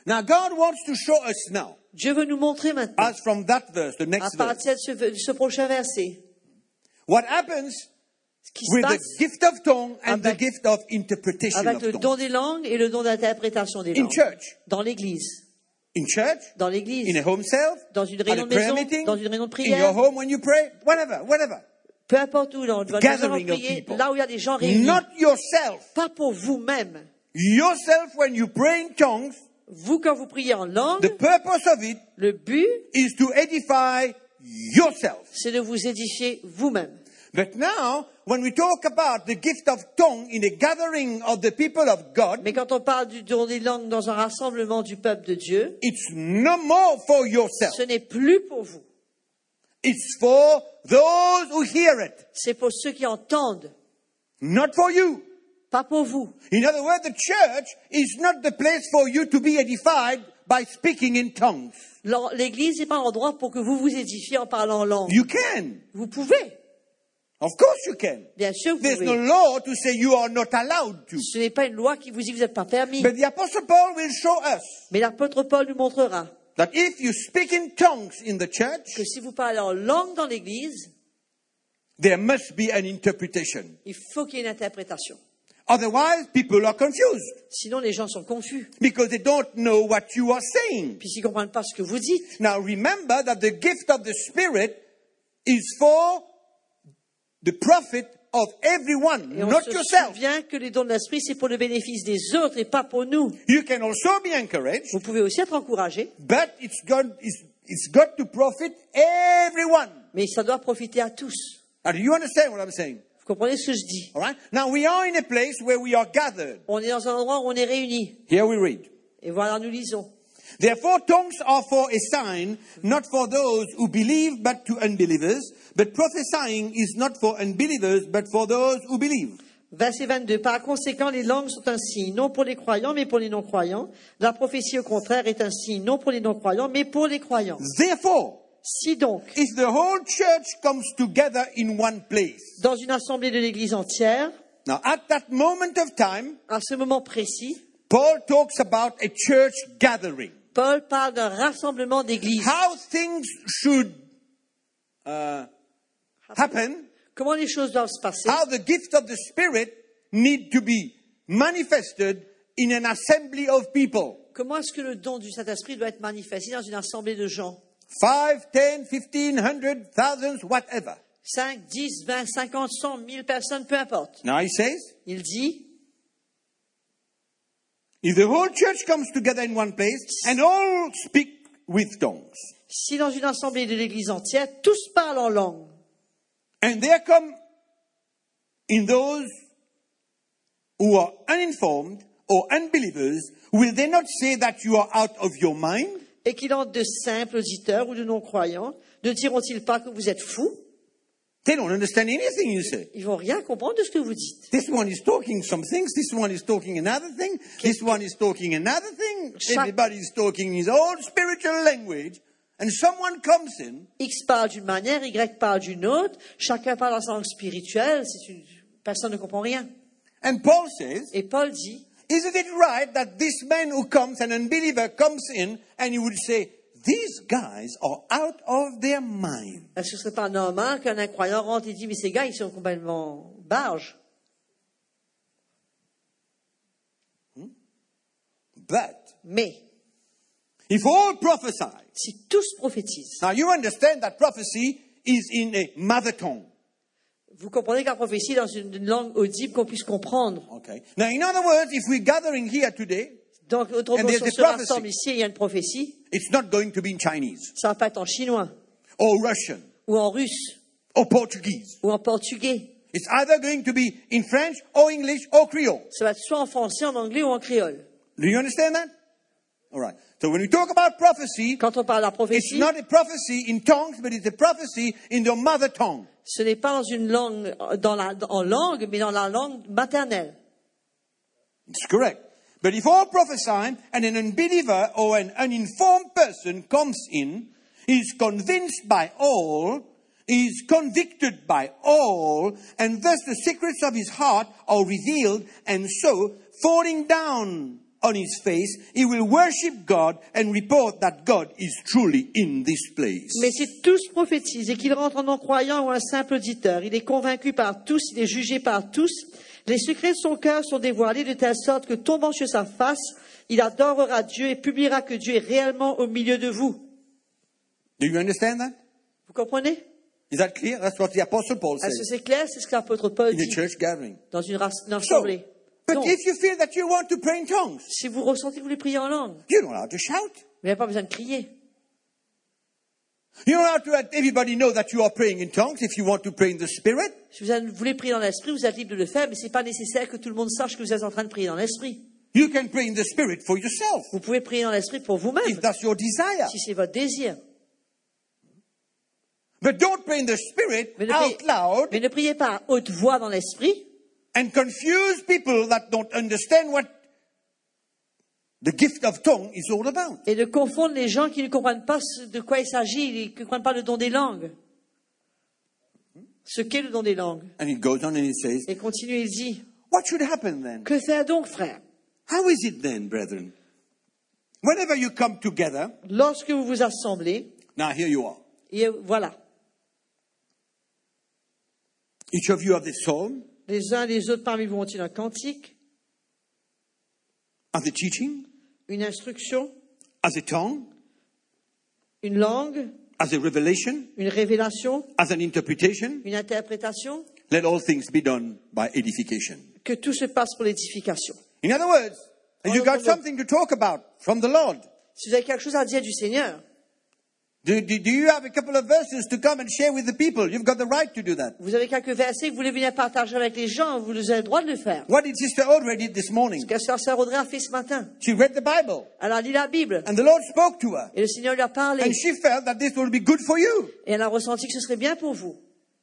Now God wants to show us now, Dieu veut nous montrer maintenant, as from that verse, the à next partir de ce, de ce prochain verset, what happens ce qui se with the passe gift of tongue and the Avec- gift of interpretation avec of le don des langues et le don d'interprétation des In langues. church, Dans l'église. In church, Dans in l'église. a home self, Dans une réunion de prayer maison, meeting, dans une réunion de in your prière, home when you pray, whatever, whatever. peu importe où, prière, people. là où il y a des gens réunis. Not yourself. Pas pour vous-même. Yourself, when you pray in tongues, Vous, quand vous priez en langue, the purpose of it le but, is to edify yourself. c'est de vous édifier vous-même. But now, when we talk about the gift of tongue in a gathering of the people of God, Mais quand on parle du don des langues dans un rassemblement du peuple de Dieu, it's no more for yourself. ce n'est plus pour vous. It's for those who hear it, C'est pour ceux qui entendent, not for you. pas pour vous. In other words, the church is not the place for you to be edified by speaking in tongues. L'en- L'église n'est pas l'endroit pour que vous vous édifiez en parlant en langue. You can. Vous pouvez. Of course you can. Bien sûr, vous There's no pouvez. law to say you are not allowed to. Ce n'est pas une loi qui vous dit que vous n'êtes pas permis. But the Apostle Paul will show us Mais l'apôtre Paul nous montrera that if you speak in tongues in the church, que si vous parlez en langue dans l'église, there must be an interpretation. il faut qu'il y ait une interprétation. Otherwise, people are confused Sinon, les gens sont confus. because they don't know what you are saying. Ne comprennent pas ce que vous dites. Now remember that the gift of the Spirit is for the profit of everyone, Et on not se yourself. que les dons de l'esprit, c'est pour le bénéfice des autres et pas pour nous. You can also be encouraged, Vous pouvez aussi être encouragé, but it's got, it's, it's got to profit everyone. mais ça doit profiter à tous. Now, do you understand what I'm saying? Vous comprenez ce que je dis All right. Now we are in a place where we are gathered. On est dans un endroit où on est réunis. Here we read. Et voilà, nous lisons. Therefore, tongues are for a sign, not for those who believe, but to unbelievers. But prophesying is not for unbelievers, but for those who believe. Verset 22. Par conséquent, les langues sont un signe, non pour les croyants, mais pour les non-croyants. La prophétie, au contraire, est un signe, non pour les non-croyants, mais pour les croyants. Therefore, Si donc, if the whole church comes together in one place, dans une assemblée de l'Église entière, now at that moment of time, à ce moment précis, Paul talks about a church gathering. Paul parle d'un rassemblement d'églises. How things should uh, happen, Comment les choses doivent se passer? how the gift of the Spirit need to be manifested in an assembly of people. Comment est-ce que le don du Saint-Esprit doit être manifesté dans une assemblée de gens? 5, 10, 15, 100, thousands, whatever. 5, 10, 20, 50, 100, 1000 personnes, peu importe. Now he says, Il dit, if the whole church comes together in one place and all speak with tongues, si dans une assemblée de l'Église entière, tous parlent en langue, and there come in those who are uninformed or unbelievers, will they not say that you are out of your mind? et qu'il entre de simples auditeurs ou de non-croyants, ne diront-ils pas que vous êtes fous They don't understand anything you say. Ils vont rien comprendre de ce que vous dites. This one is talking some things, this one is talking another thing, this one is talking another thing. Chaque- Everybody is talking his own spiritual language, and someone comes in. X parle d'une manière, Y parle d'une autre, chacun parle sa langue spirituelle, c'est une- personne ne comprend rien. and Paul says, Et Paul dit, Isn't it right that this man who comes, an unbeliever, comes in and you would say, These guys are out of their mind? est-ce que ce serait pas normal qu'un incroyant rentre et dit, mais ces gars, ils sont complètement barges. But Mais, if all prophesy, si tous prophétisent, now you understand that prophecy is in a mother tongue. vous comprenez que la prophétie est dans une, langue audible qu'on puisse comprendre. Okay. Now, in other words, if we're gathering here today, Donc, autrement, si on se rassemble ici il y a une prophétie, it's not going to be in Chinese ça va pas être en chinois, or Russian ou en russe, or Portuguese. ou en portugais. It's either going to be in French or English or Creole. Ça va être soit en français, en anglais ou en créole. Do you understand that? All right. So when we talk about prophecy, Quand on parle de la it's not a prophecy in tongues, but it's a prophecy in your mother tongue. ce n'est pas dans une langue, dans la, en langue, mais dans la langue maternelle. It's correct. But if all prophesy and an unbeliever or an uninformed person comes in, is convinced by all, is convicted by all, and thus the secrets of his heart are revealed, and so, falling down on his face, he will worship God and report that God is truly in this place. Mais si tous prophétisent et qu'il rentre en non-croyant ou un simple auditeur, il est convaincu par tous, il est jugé par tous, les secrets de son cœur sont dévoilés de telle sorte que tombant sur sa face, il adorera Dieu et publiera que Dieu est réellement au milieu de vous. Do you understand that? Vous comprenez? Is that clear? That's what the Apostle Paul Est-ce que says c'est clair? C'est ce que l'apôtre Paul in a dit church gathering. dans une, race- une So, assemblée. But if you feel that you want to pray in tongues, si vous ressentez que vous voulez prier en langue, you're not allowed to shout. vous n'avez pas besoin de crier. You're not allowed to let everybody know that you are praying in tongues if you want to pray in the Spirit. Si vous voulez prier dans l'esprit, vous êtes libre de le faire, mais ce n'est pas nécessaire que tout le monde sache que vous êtes en train de prier dans l'esprit. You can pray in the Spirit for yourself Vous pouvez prier dans l'esprit pour vous-même, if that's your desire. si c'est votre désir. But don't pray in the Spirit Mais priez, out loud mais ne priez pas à haute voix dans l'esprit and confuse people that don't understand what the gift of tongue is all about. et de confondre les gens qui ne comprennent pas de quoi il s'agit, qui ne comprennent pas le don des langues. Ce qu'est le don des langues. And it goes on and it says, Et continue, il dit, What should happen then? que faire donc, frère? How is it then, brethren? Whenever you come together, Lorsque vous vous assemblez, now here you are. et voilà, Each of you have the psalm, les uns et les autres parmi vous ont-ils un cantique, the teaching, une instruction, as a tongue, une langue, as a revelation, une révélation, as an interpretation? une interprétation, Let all things be done by edification. que tout se passe pour l'édification. In other words, you got something to talk about from the Lord. Si vous avez quelque chose à dire du Seigneur, Do, do, do you have a couple of verses to come and share with the people? You've got the right to do that. vous avez quelques versets que vous voulez venir partager avec les gens, vous avez le droit de le faire. What did Sister Audrey did this morning? Qu'est-ce que sœur Audrey a fait ce matin She read the Bible Elle a lu la Bible and the Lord spoke to her et le Seigneur lui a parlé and she felt that this will be good for you. et elle a ressenti que ce serait bien pour vous.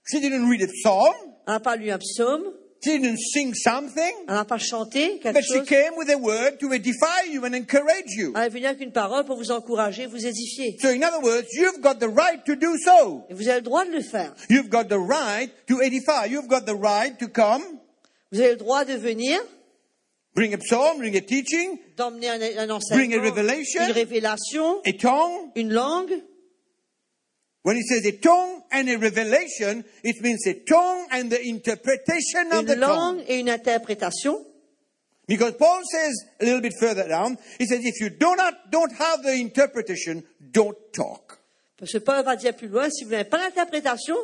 She didn't read a psalm. Elle n'a pas lu un psaume, She didn't sing something. elle n'a pas chanté quelque But she chose. came with a word to edify you and encourage you. Elle est venue avec une parole pour vous encourager, vous édifier. So in other words, you've got the right to do so. Et vous avez le droit de le faire. You've got the right to edify. You've got the right to come, Vous avez le droit de venir, bring a psalm, bring a teaching, d'emmener un, un Bring a revelation. une révélation, a tongue. une langue. When it says a tongue and a revelation, it means a tongue and the interpretation of une the langue tongue. et une interprétation. Because Paul says a little bit further down, he says, if you do not, don't have the interpretation, don't talk. Parce que Paul va dire plus loin, si vous n'avez pas l'interprétation,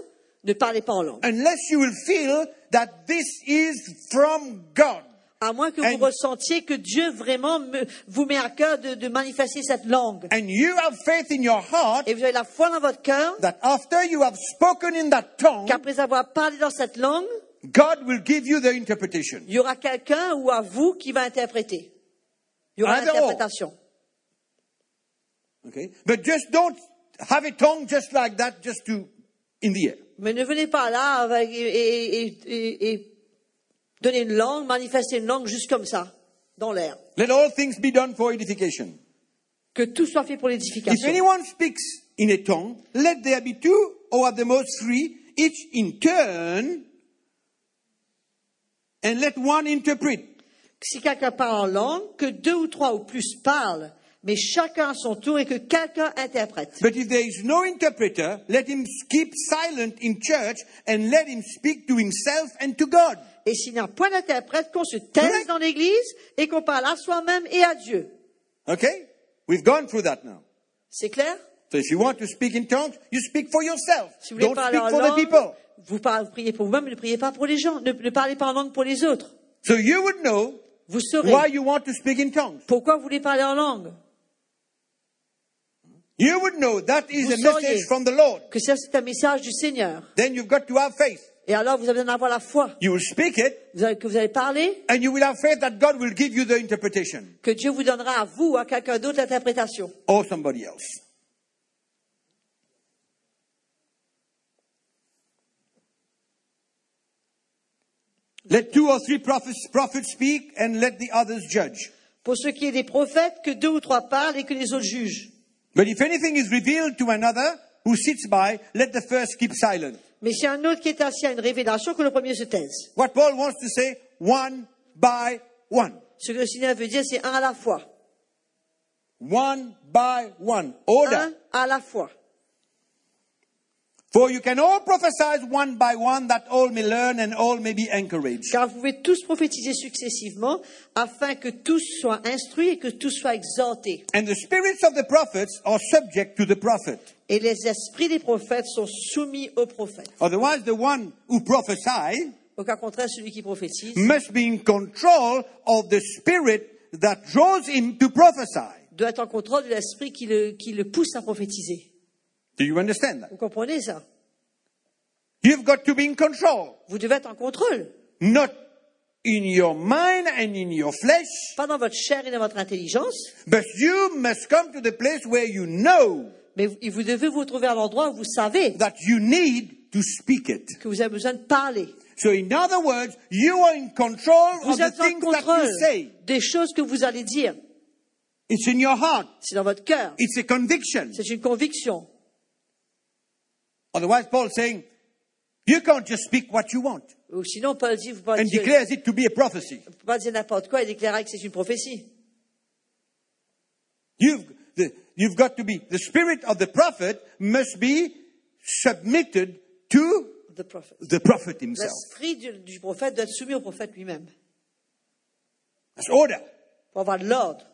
ne parlez pas en langue. Unless you will feel that this is from God. À moins que And- vous ressentiez que Dieu vraiment me- vous met à cœur de, de manifester cette langue. And you have faith in your heart Et vous avez la foi dans votre cœur that after you have spoken in that tongue, qu'après avoir parlé dans cette langue, God will give you the interpretation. il y aura quelqu'un ou à vous qui va interpréter. Il y aura l'interprétation. Okay? But just don't have a tongue just like that, just to, in the air. Mais ne venez pas là avec, et- et- et donner une langue, manifester une langue juste comme ça, dans l'air. Let all things be done for edification. Que tout soit fait pour If l'édification. anyone speaks in a tongue, let there be two or at the most three, each in turn, and let one interpret. Si quelqu'un parle en langue, que deux ou trois ou plus parlent, mais chacun à son tour et que quelqu'un interprète. But if there is no interpreter, let him keep silent in church and let him speak to himself and to God. Et s'il n'y a point d'interprète, qu'on se taise dans l'église et qu'on parle à soi-même et à Dieu. Okay? We've gone through that now. C'est clair? So if you want to speak in tongues, you speak for yourself. Si vous voulez Don't parler speak en for the langue, people. vous, parlez- vous priez pour vous-même, ne priez pas pour les gens. Ne, ne parlez pas en langue pour les autres. So you would know Vous saurez why you want to speak in tongues. pourquoi vous voulez parler en langue. You would know that is Vous a sauriez. message from the Lord. Que ça, c'est un message du Seigneur. Then you've got to have faith. Et alors, vous avez besoin d'avoir la foi. You will speak it, Vous avez- que vous allez parler, and you will have faith that God will give you the interpretation que Dieu vous donnera à vous ou à quelqu'un d'autre l'interprétation. or somebody else. Let two or three prophets, prophets speak and let the others judge. Pour ce qui est des prophètes, que deux ou trois parlent et que les autres jugent. But if anything is revealed to another who sits by, let the first keep silent. Mais si un autre qui est assis à une révélation, que le premier se taise. What Paul wants to say, one by one. Ce que le Seigneur veut dire, c'est un à la fois. One by one. Order. Un à la fois. For you can all prophesy one by one that all may learn and all may be encouraged. Car vous pouvez tous prophétiser successivement afin que tous soient instruits et que tous soient exhortés. And the spirits of the prophets are subject to the prophet. Et les esprits des prophètes sont soumis aux prophètes. Otherwise, the one who prophesies Au cas contraire, celui qui prophétise must be in control of the spirit that draws him to prophesy. doit être en contrôle de l'esprit qui le, qui le pousse à prophétiser. Do you understand that? Vous comprenez ça? You've got to be in control. Vous devez être en contrôle. Not in your mind and in your flesh, Pas dans votre chair et dans votre intelligence, but you must come to the place where you know mais vous- devez vous trouver à l'endroit où vous savez that you need to speak it. que vous avez besoin de parler. So, in other words, you are in control of Vous the êtes en things that you say. des choses que vous allez dire. It's in your heart. C'est dans votre cœur. It's a conviction. C'est une conviction. Otherwise, Paul's saying, you can't just speak what you want Ou sinon, Paul dit, vous and pouvez declares it to be a prophecy. pas dire n'importe quoi et déclarer que c'est une prophétie. You've, the, you've got to be, the spirit of the prophet must be submitted to The prophet. the prophet himself. L'esprit du, du prophète doit être soumis au prophète lui-même That's order. pour avoir de l'ordre.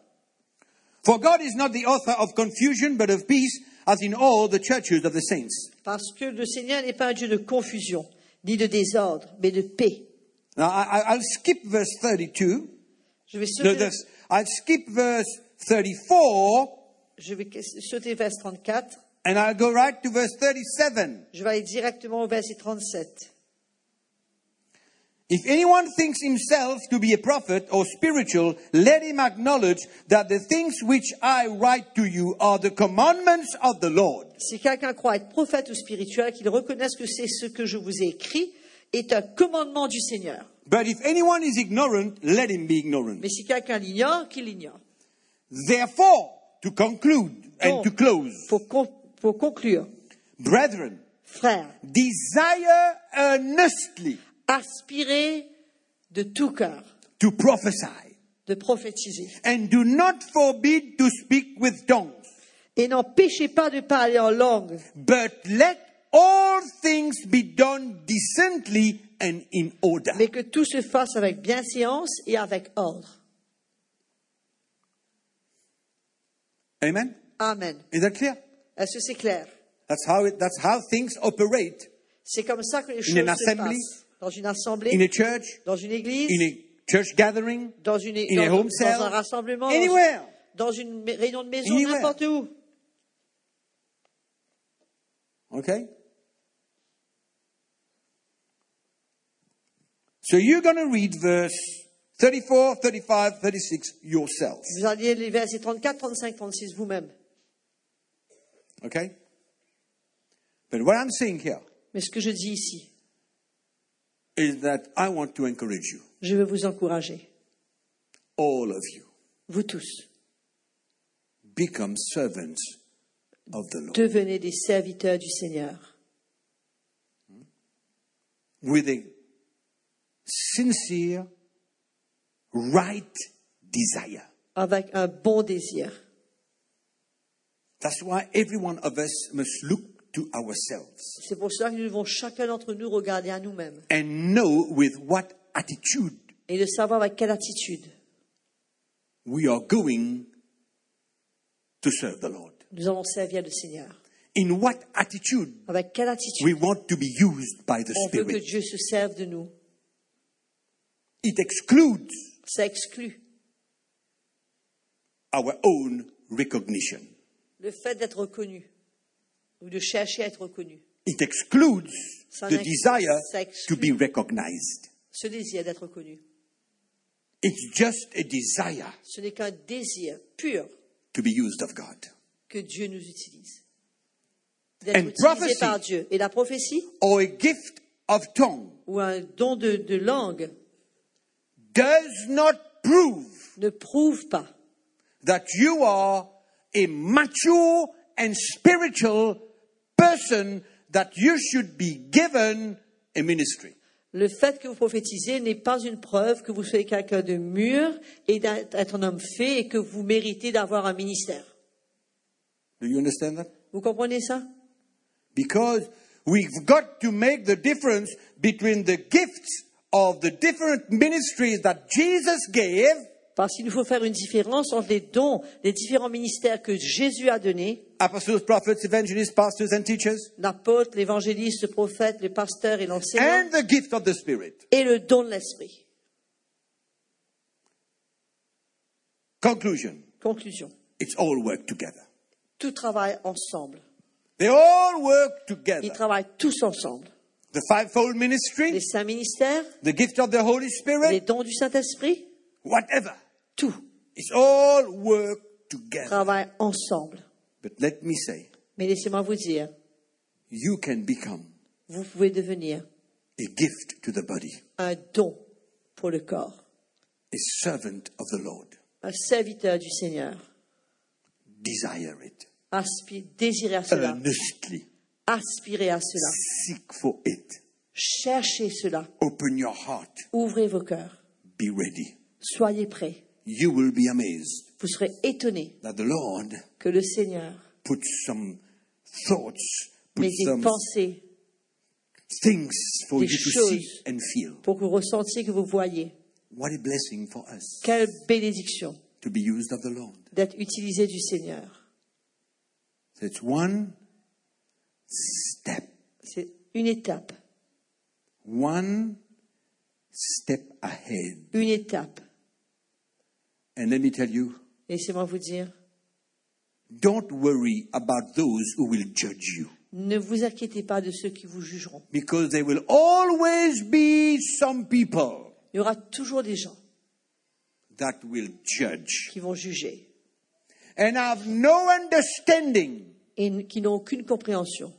For God is not the author of confusion, but of peace, as in all the churches of the saints. Parce que le Seigneur n'est pas un Dieu de confusion, ni de désordre, mais de paix. Now, I, I- I'll skip verse 32. Je vais No, sauter, this, I'll skip verse 34, je vais sauter verse 34. and I'll go right to verse 37. Je vais aller directement au verset 37. If anyone thinks himself to be a prophet or spiritual, let him acknowledge that the things which I write to you are the commandments of the Lord. Si quelqu'un croit être prophète ou spirituel, qu'il reconnaisse que c'est ce que je vous ai écrit est un commandement du Seigneur. But if anyone is ignorant, let him be ignorant. Mais si quelqu'un l'ignore, qu'il l'ignore. Therefore, to conclude and Donc, to close, Pour, con- pour conclure, brethren, frères, desire earnestly aspirez de tout cœur to prophesy, de prophétiser. and do not forbid to speak with tongues, Et n'empêchez pas de parler en langue, but let all things be done decently and in order. mais que tout se fasse avec bienséance et avec ordre. Amen? Amen. Is that clear? Est-ce que c'est clair? That's how, it, that's how things operate C'est comme ça que les choses se passent. Dans une assemblée, in a church, dans une église, in a church gathering, dans, une, in a dans, home dans cell, un rassemblement, dans, anywhere? dans une réunion de maison, n'importe où? Okay? So you're going to read verse 34, 35, 36 yourself. Vous alliez les versets 34, 35, 36 vous-même. Okay? But what I'm saying here Mais ce que je dis ici, is that I want to encourage you, je veux vous encourager, all of you, vous tous, become servants of the Lord. Devenez des serviteurs du Seigneur. With a sincere, right desire. avec un bon désir. That's why every one of us must look to ourselves C'est pour cela que nous devons chacun d'entre nous regarder à nous-mêmes and know with what attitude et de savoir avec quelle attitude we are going to serve the Lord. nous allons servir le Seigneur. In what attitude Avec quelle attitude we want to be used by the on veut que Spirit. Dieu se serve de nous. It excludes Ça exclut our own recognition. le fait d'être reconnu ou de chercher à être reconnu. It excludes Ça the desire to be recognized. ce désir d'être reconnu. It's just a desire Ce n'est qu'un désir pur to be used of God. que Dieu nous utilise. D'être utilisé prophecy- par Dieu. Et la prophétie, Or a gift of tongue ou un don de, de langue does not prove ne prouve pas that you are a mature and spiritual person that you should be given a ministry. Le fait que vous prophétisez n'est pas une preuve que vous soyez quelqu'un de mûr et d'être un homme fait et que vous méritez d'avoir un ministère. Do you understand that? Vous comprenez ça? Because we've got to make the difference between the gifts of the different ministries that Jesus gave Parce qu'il nous faut faire une différence entre les dons des différents ministères que Jésus a donnés, apostles, prophets, evangelists, pastors, and teachers, l'apôtre, l'évangéliste, le prophète, le pasteur et l'enseignant, and the gift of the Spirit. et le don de l'esprit. Conclusion Conclusion. it's all work together. Tout travaille ensemble. They all work Ils together. travaillent tous ensemble. The fivefold Les ministry, saints ministères, the gift of the Holy les dons du Saint-Esprit, whatever. tout It's all work together. travaille ensemble. But let me say, Mais laissez-moi vous dire, you can become vous pouvez devenir a gift to the body, un don pour le corps, a servant of the Lord. un serviteur du Seigneur. Desire it Aspi- désirez à cela, earnestly. aspirez à cela, Seek for it. cherchez cela, Open your heart. ouvrez vos cœurs, Be ready. soyez prêts. You will be amazed Vous serez étonnés that the Lord que le Seigneur put some thoughts, put met des some pensées things for des you to choses. see and feel. pour que vous ressentiez que vous voyez. What a blessing for us Quelle bénédiction to be used of the Lord. d'être utilisé du Seigneur. So it's one step, C'est une étape, one step ahead. une étape. And let me tell you, Laissez-moi vous dire, don't worry about those who will judge you. ne vous inquiétez pas de ceux qui vous jugeront. Because there will always be some people Il y aura toujours des gens that will judge qui vont juger and have no understanding et qui n'ont aucune compréhension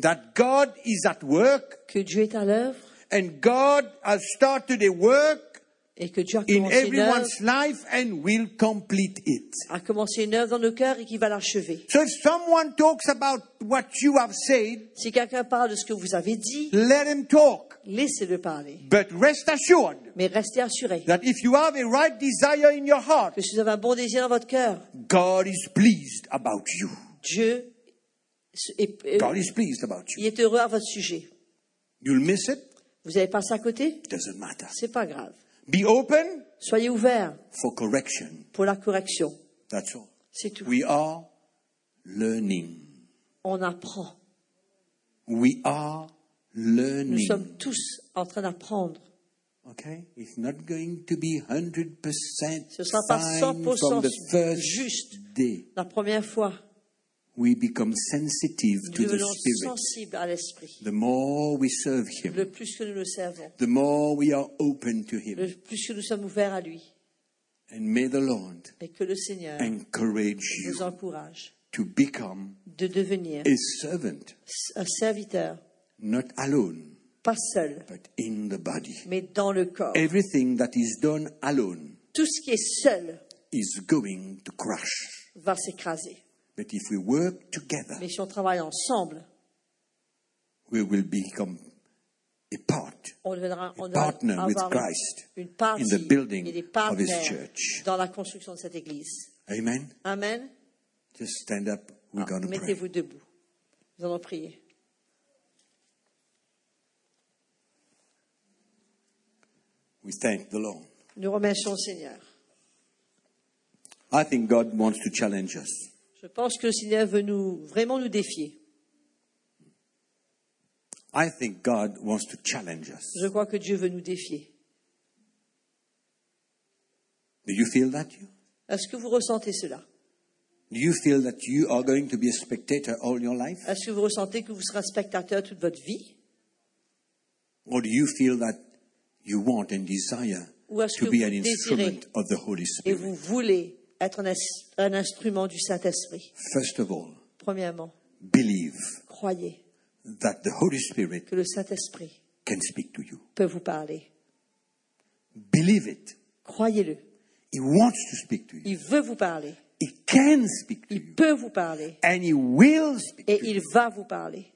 that God is at work que Dieu est à l'œuvre and God has started a work et que Dieu a in commencé une œuvre, everyone's life and will complete it. a commencé une œuvre dans nos cœurs et qui va l'achever. So if someone talks about what you have said, Si quelqu'un parle de ce que vous avez dit, let him talk. laissez-le parler. But rest assured Mais restez assurés that if you have a right desire in your heart, que si vous avez un bon désir dans votre cœur, God is pleased about you. Dieu est, est- God is pleased about you. il est heureux à votre sujet. You'll miss it, Vous avez passé à côté? Doesn't matter. C'est pas grave. Be open Soyez ouverts for correction. pour la correction. That's all. C'est tout. We are learning. On apprend. We are Nous learning. sommes tous en train d'apprendre. Okay? It's not going to be 100% Ce sera pas fine 100% from the first juste. day. La première fois, We become sensitive nous to the Spirit. sensibles à l'esprit. The more we serve Him, Le plus que nous le servons, the more we are open to Him. le plus que nous sommes ouverts à lui. And may the Lord Et que le Seigneur encourage nous you encourage to become de devenir a servant, un serviteur, not alone, pas seul, but in the body. mais dans le corps. Everything that is done alone Tout ce qui est seul is going to crash. va s'écraser. But if we work together, Mais si on travaille ensemble, we will become a part, on deviendra a on partner with Christ une in partie the building et des of His church. dans la construction de cette église. Amen. Amen. Just stand up. We're Ah, going to pray. Mettez-vous debout. Nous allons prier. We thank the Lord. Nous remercions le Seigneur. I think God wants to challenge us. Je pense que le Seigneur veut nous, vraiment nous défier. I think God wants to challenge us. Je crois que Dieu veut nous défier. Do you feel that? You? Est-ce que vous ressentez cela? Do you feel that you are going to be a spectator all your life? Est-ce que vous ressentez que vous serez un spectateur toute votre vie? Or do you feel that you want and desire Ou est-ce to que be vous an désirez instrument of the Holy et Spirit? vous voulez être un, ins- un instrument du Saint-Esprit First of all, Premièrement, believe croyez that the Holy Spirit que le Saint-Esprit can speak to you. peut vous parler. Believe it. Croyez-le. He wants to speak to you. Il veut vous parler. He can speak to Il you. peut vous parler. And he will speak Et to you il va vous parler.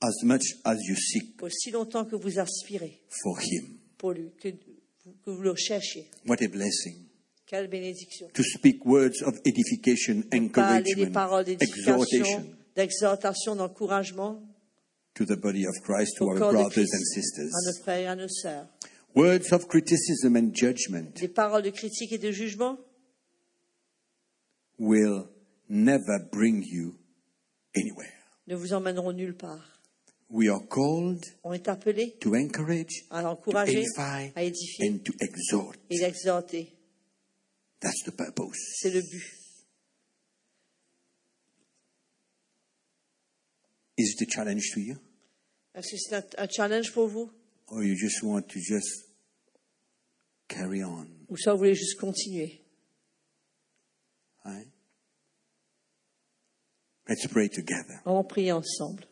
as much as you seek Aussi longtemps que vous aspirez for him. pour lui, que, que vous le cherchez. What a blessing. Quelle bénédiction. To speak words of edification, Parler des encouragement, paroles d'exhortation, d'encouragement to the body of Christ, to our brothers Christ, and sisters. à nos frères et à nos sœurs. Words of criticism and judgment Des paroles de critique et de jugement will never bring you anywhere. ne vous emmèneront nulle part. We are called On est appelé to encourage, à to encourager, edify, à édifier and to exhort. et d'exhorter. That's the purpose. C'est le but. Is it a challenge to you? Est-ce que c'est un, un challenge pour vous? Or you just want to just carry on? ou ça vous voulez juste continuer? Right? Let's pray together. On va prier ensemble.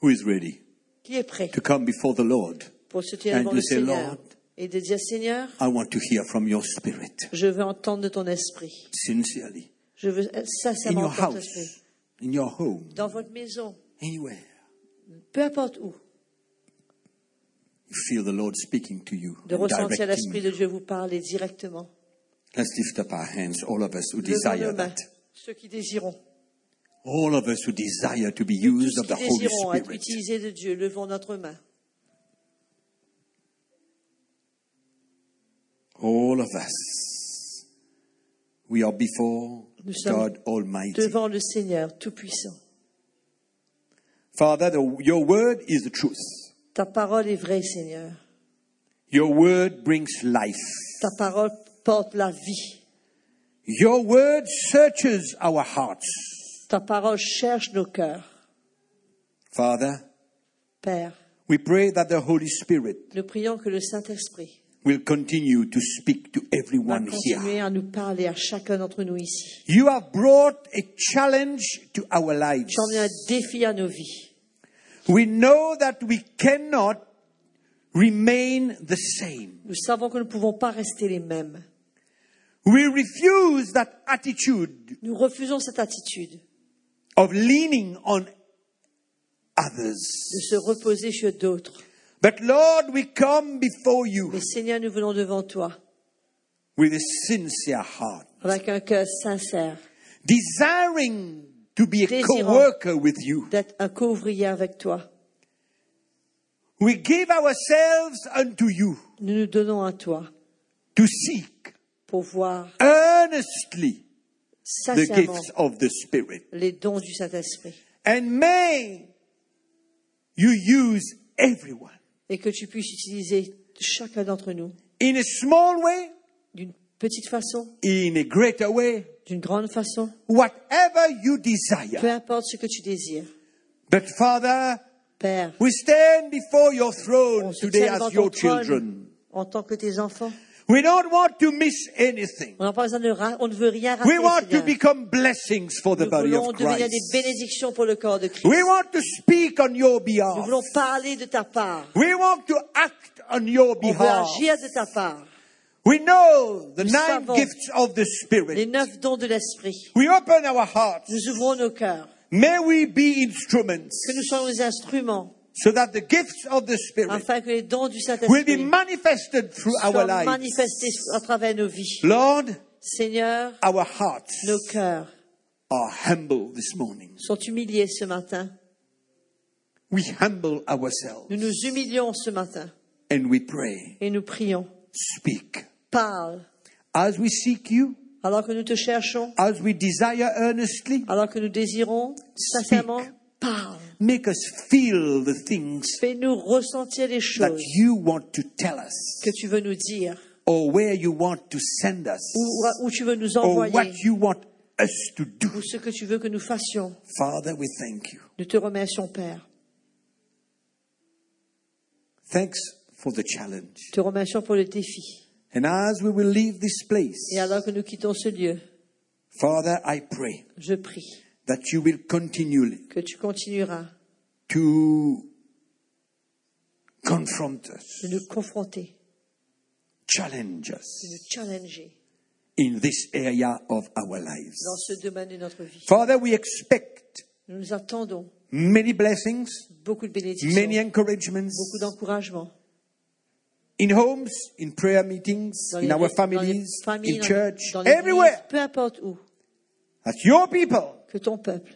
Who is ready Qui est prêt to come before the Lord? pour se tenir devant le Seigneur? Lord, et de dire Seigneur, I want to hear from your spirit je veux entendre de ton esprit. sincerely. Je veux In sincèrement your entendre ton house, esprit. in your home, Dans votre maison, anywhere. peu importe où, You feel the Lord speaking to you, de ressentir l'esprit de. Dieu vous parler directement. Let's lift up our hands, all of us who Levons desire that. ceux qui désiront. All of us who desire to be used of the Holy désiront être Spirit. utilisés de Dieu, levons notre main. All of us. We are before Nous sommes God Almighty. devant le Seigneur Tout-Puissant. Father, the, your word is the truth. Ta parole est vraie, Seigneur. Your word brings life. Ta parole porte la vie. Your word searches our hearts. Ta parole cherche nos cœurs. Father, Père, we pray that the Holy Spirit nous prions que le Saint-Esprit will continue to speak to va everyone here. continuer à nous parler à chacun d'entre nous ici. You have brought a challenge to our lives. Ai un défi à nos vies. We know that we cannot remain the same. Nous savons que nous ne pouvons pas rester les mêmes. We refuse that attitude Nous refusons cette attitude of leaning on others. de se reposer sur d'autres. But Lord, we come before you Mais Seigneur, nous venons devant toi with a sincere heart, avec un cœur sincère, desiring to be a Désirant. co-worker with you. d'être un couvrier avec toi. We give ourselves unto you Nous nous donnons à toi to seek pour voir earnestly the sincèrement gifts of the Spirit. les dons du Saint-Esprit And may you use everyone et que tu puisses utiliser chacun d'entre nous in a small way, d'une petite façon, in a greater way, d'une grande façon, whatever you peu desire. importe ce que tu désires. But Father, Père, we stand before your throne on se today devant as ton your trône children. en tant que tes enfants. We don't want to miss anything. On n'a pas besoin de on ne veut rien rater. We want to become blessings for the Nous body of des Christ. bénédictions pour le corps de Christ. We want to speak on your Nous behalf. voulons parler de ta part. We want to act on your On veut behalf. agir de ta part. We know the Nous nine gifts of the Les Spirit. neuf dons de l'Esprit. We open our hearts. Nous ouvrons nos cœurs. May we be instruments Que nous soyons les instruments so that the gifts of the Spirit afin que les dons du will be Saint-Esprit manifested through our soient lives. manifestés à travers nos vies. Lord, Seigneur, our hearts nos cœurs are humble this morning. sont humiliés ce matin. We humble ourselves Nous nous humilions ce matin and we pray. et nous prions. Speak. Parle. As we seek you, Alors que nous te cherchons, as we desire earnestly, alors que nous désirons sincèrement, parle. Make us feel the things Fais-nous ressentir les that choses you want to tell us, que tu veux nous dire, or where you want to send us, où, où tu veux nous or what envoyer, you want us to do. ou ce que tu veux que nous fassions. Father, we thank you. Nous te remercions, Père. Thanks for the challenge. Te remercions pour le défi. And as we will leave this place, Et alors que nous quittons ce lieu, Father, I pray je prie that you will continually que tu continueras to confront us, de nous confronter, challenge de us nous challenger in this area of our lives. dans ce domaine de notre vie. Father, we expect Nous nous attendons many blessings, beaucoup de bénédictions, many encouragements beaucoup d'encouragement in homes, in prayer meetings, dans in les, our dans families, familles, in dans- church, dans l'église, everywhere. peu importe où, That your people que ton peuple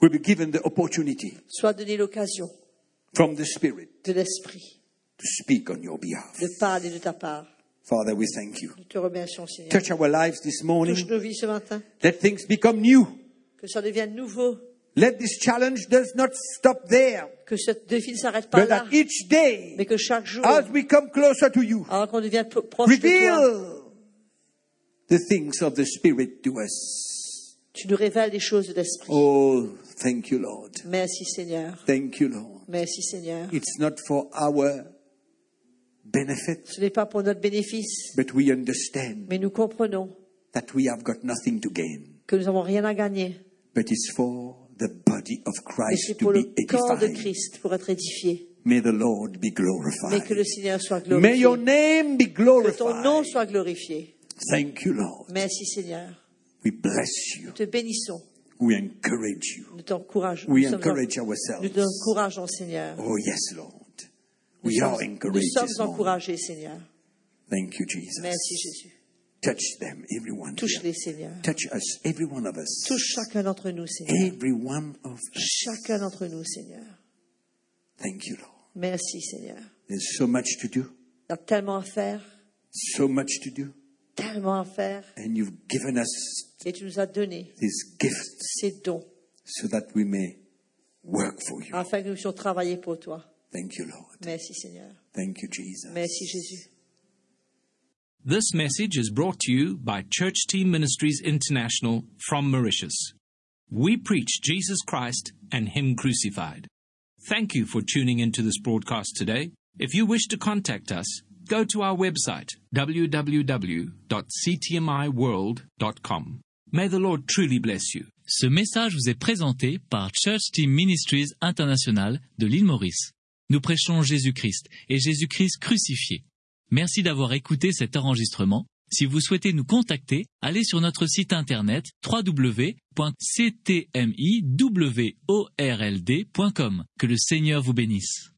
will be given the opportunity soit donné l'occasion from the Spirit de l'Esprit to speak on your behalf. de parler de ta part. Father, we thank you. Nous te remercions, Seigneur. Touch our lives this Touche morning. nos vies ce matin, Let things become new. que ça devienne nouveau, Let this challenge does not stop there, que ce défi ne s'arrête pas but là, that each day, mais que chaque jour, as we come closer to you, alors qu'on devient pro- proche de toi, reveal the things of the Spirit to us. tu nous révèles les choses de l'Esprit. Oh, thank you, Lord. Merci, Seigneur. Thank you, Lord. Merci, Seigneur. It's not for our benefit, Ce n'est pas pour notre bénéfice, but we understand mais nous comprenons that we have got nothing to gain, que nous n'avons rien à gagner, but it's for the body of mais Christ c'est to pour be le corps de. Christ pour être édifié. May the Lord be Mais que glorified. le Seigneur soit May glorifié. your name be Que ton nom glorified. soit glorifié. Thank you, Lord. Merci, Seigneur. We bless you. Nous te bénissons. We encourage you. Nous t'encourageons. We Nous sommes encourage Nous ourselves. t'encourageons, Seigneur. Oh, yes, Lord. Nous We are sommes, nous encouraged sommes encouragés, Seigneur. Thank you, Jesus. Merci, Jésus. Touch them, everyone. Touche-les, Seigneur. Touch us, every one of us. Touche chacun d'entre nous, Seigneur. Every one of us. Chacun d'entre nous, Seigneur. Thank you, Lord. Merci, Seigneur. There's so much to do, Il y a tellement à faire, so much to do. Tellement à faire, And you've given us et tu nous as donné these gifts ces dons so that we may work for you. afin que nous puissions travailler pour toi. Thank you, Lord. Merci, Seigneur. Thank you, Jesus. Merci, Jésus. This message is brought to you by Church Team Ministries International from Mauritius. We preach Jesus Christ and Him crucified. Thank you for tuning into this broadcast today. If you wish to contact us, go to our website www.ctmiworld.com. May the Lord truly bless you. Ce message vous est présenté par Church Team Ministries International de l'île Maurice. Nous prêchons Jésus-Christ et Jésus-Christ crucifié. Merci d'avoir écouté cet enregistrement. Si vous souhaitez nous contacter, allez sur notre site internet www.ctmiworld.com. Que le Seigneur vous bénisse.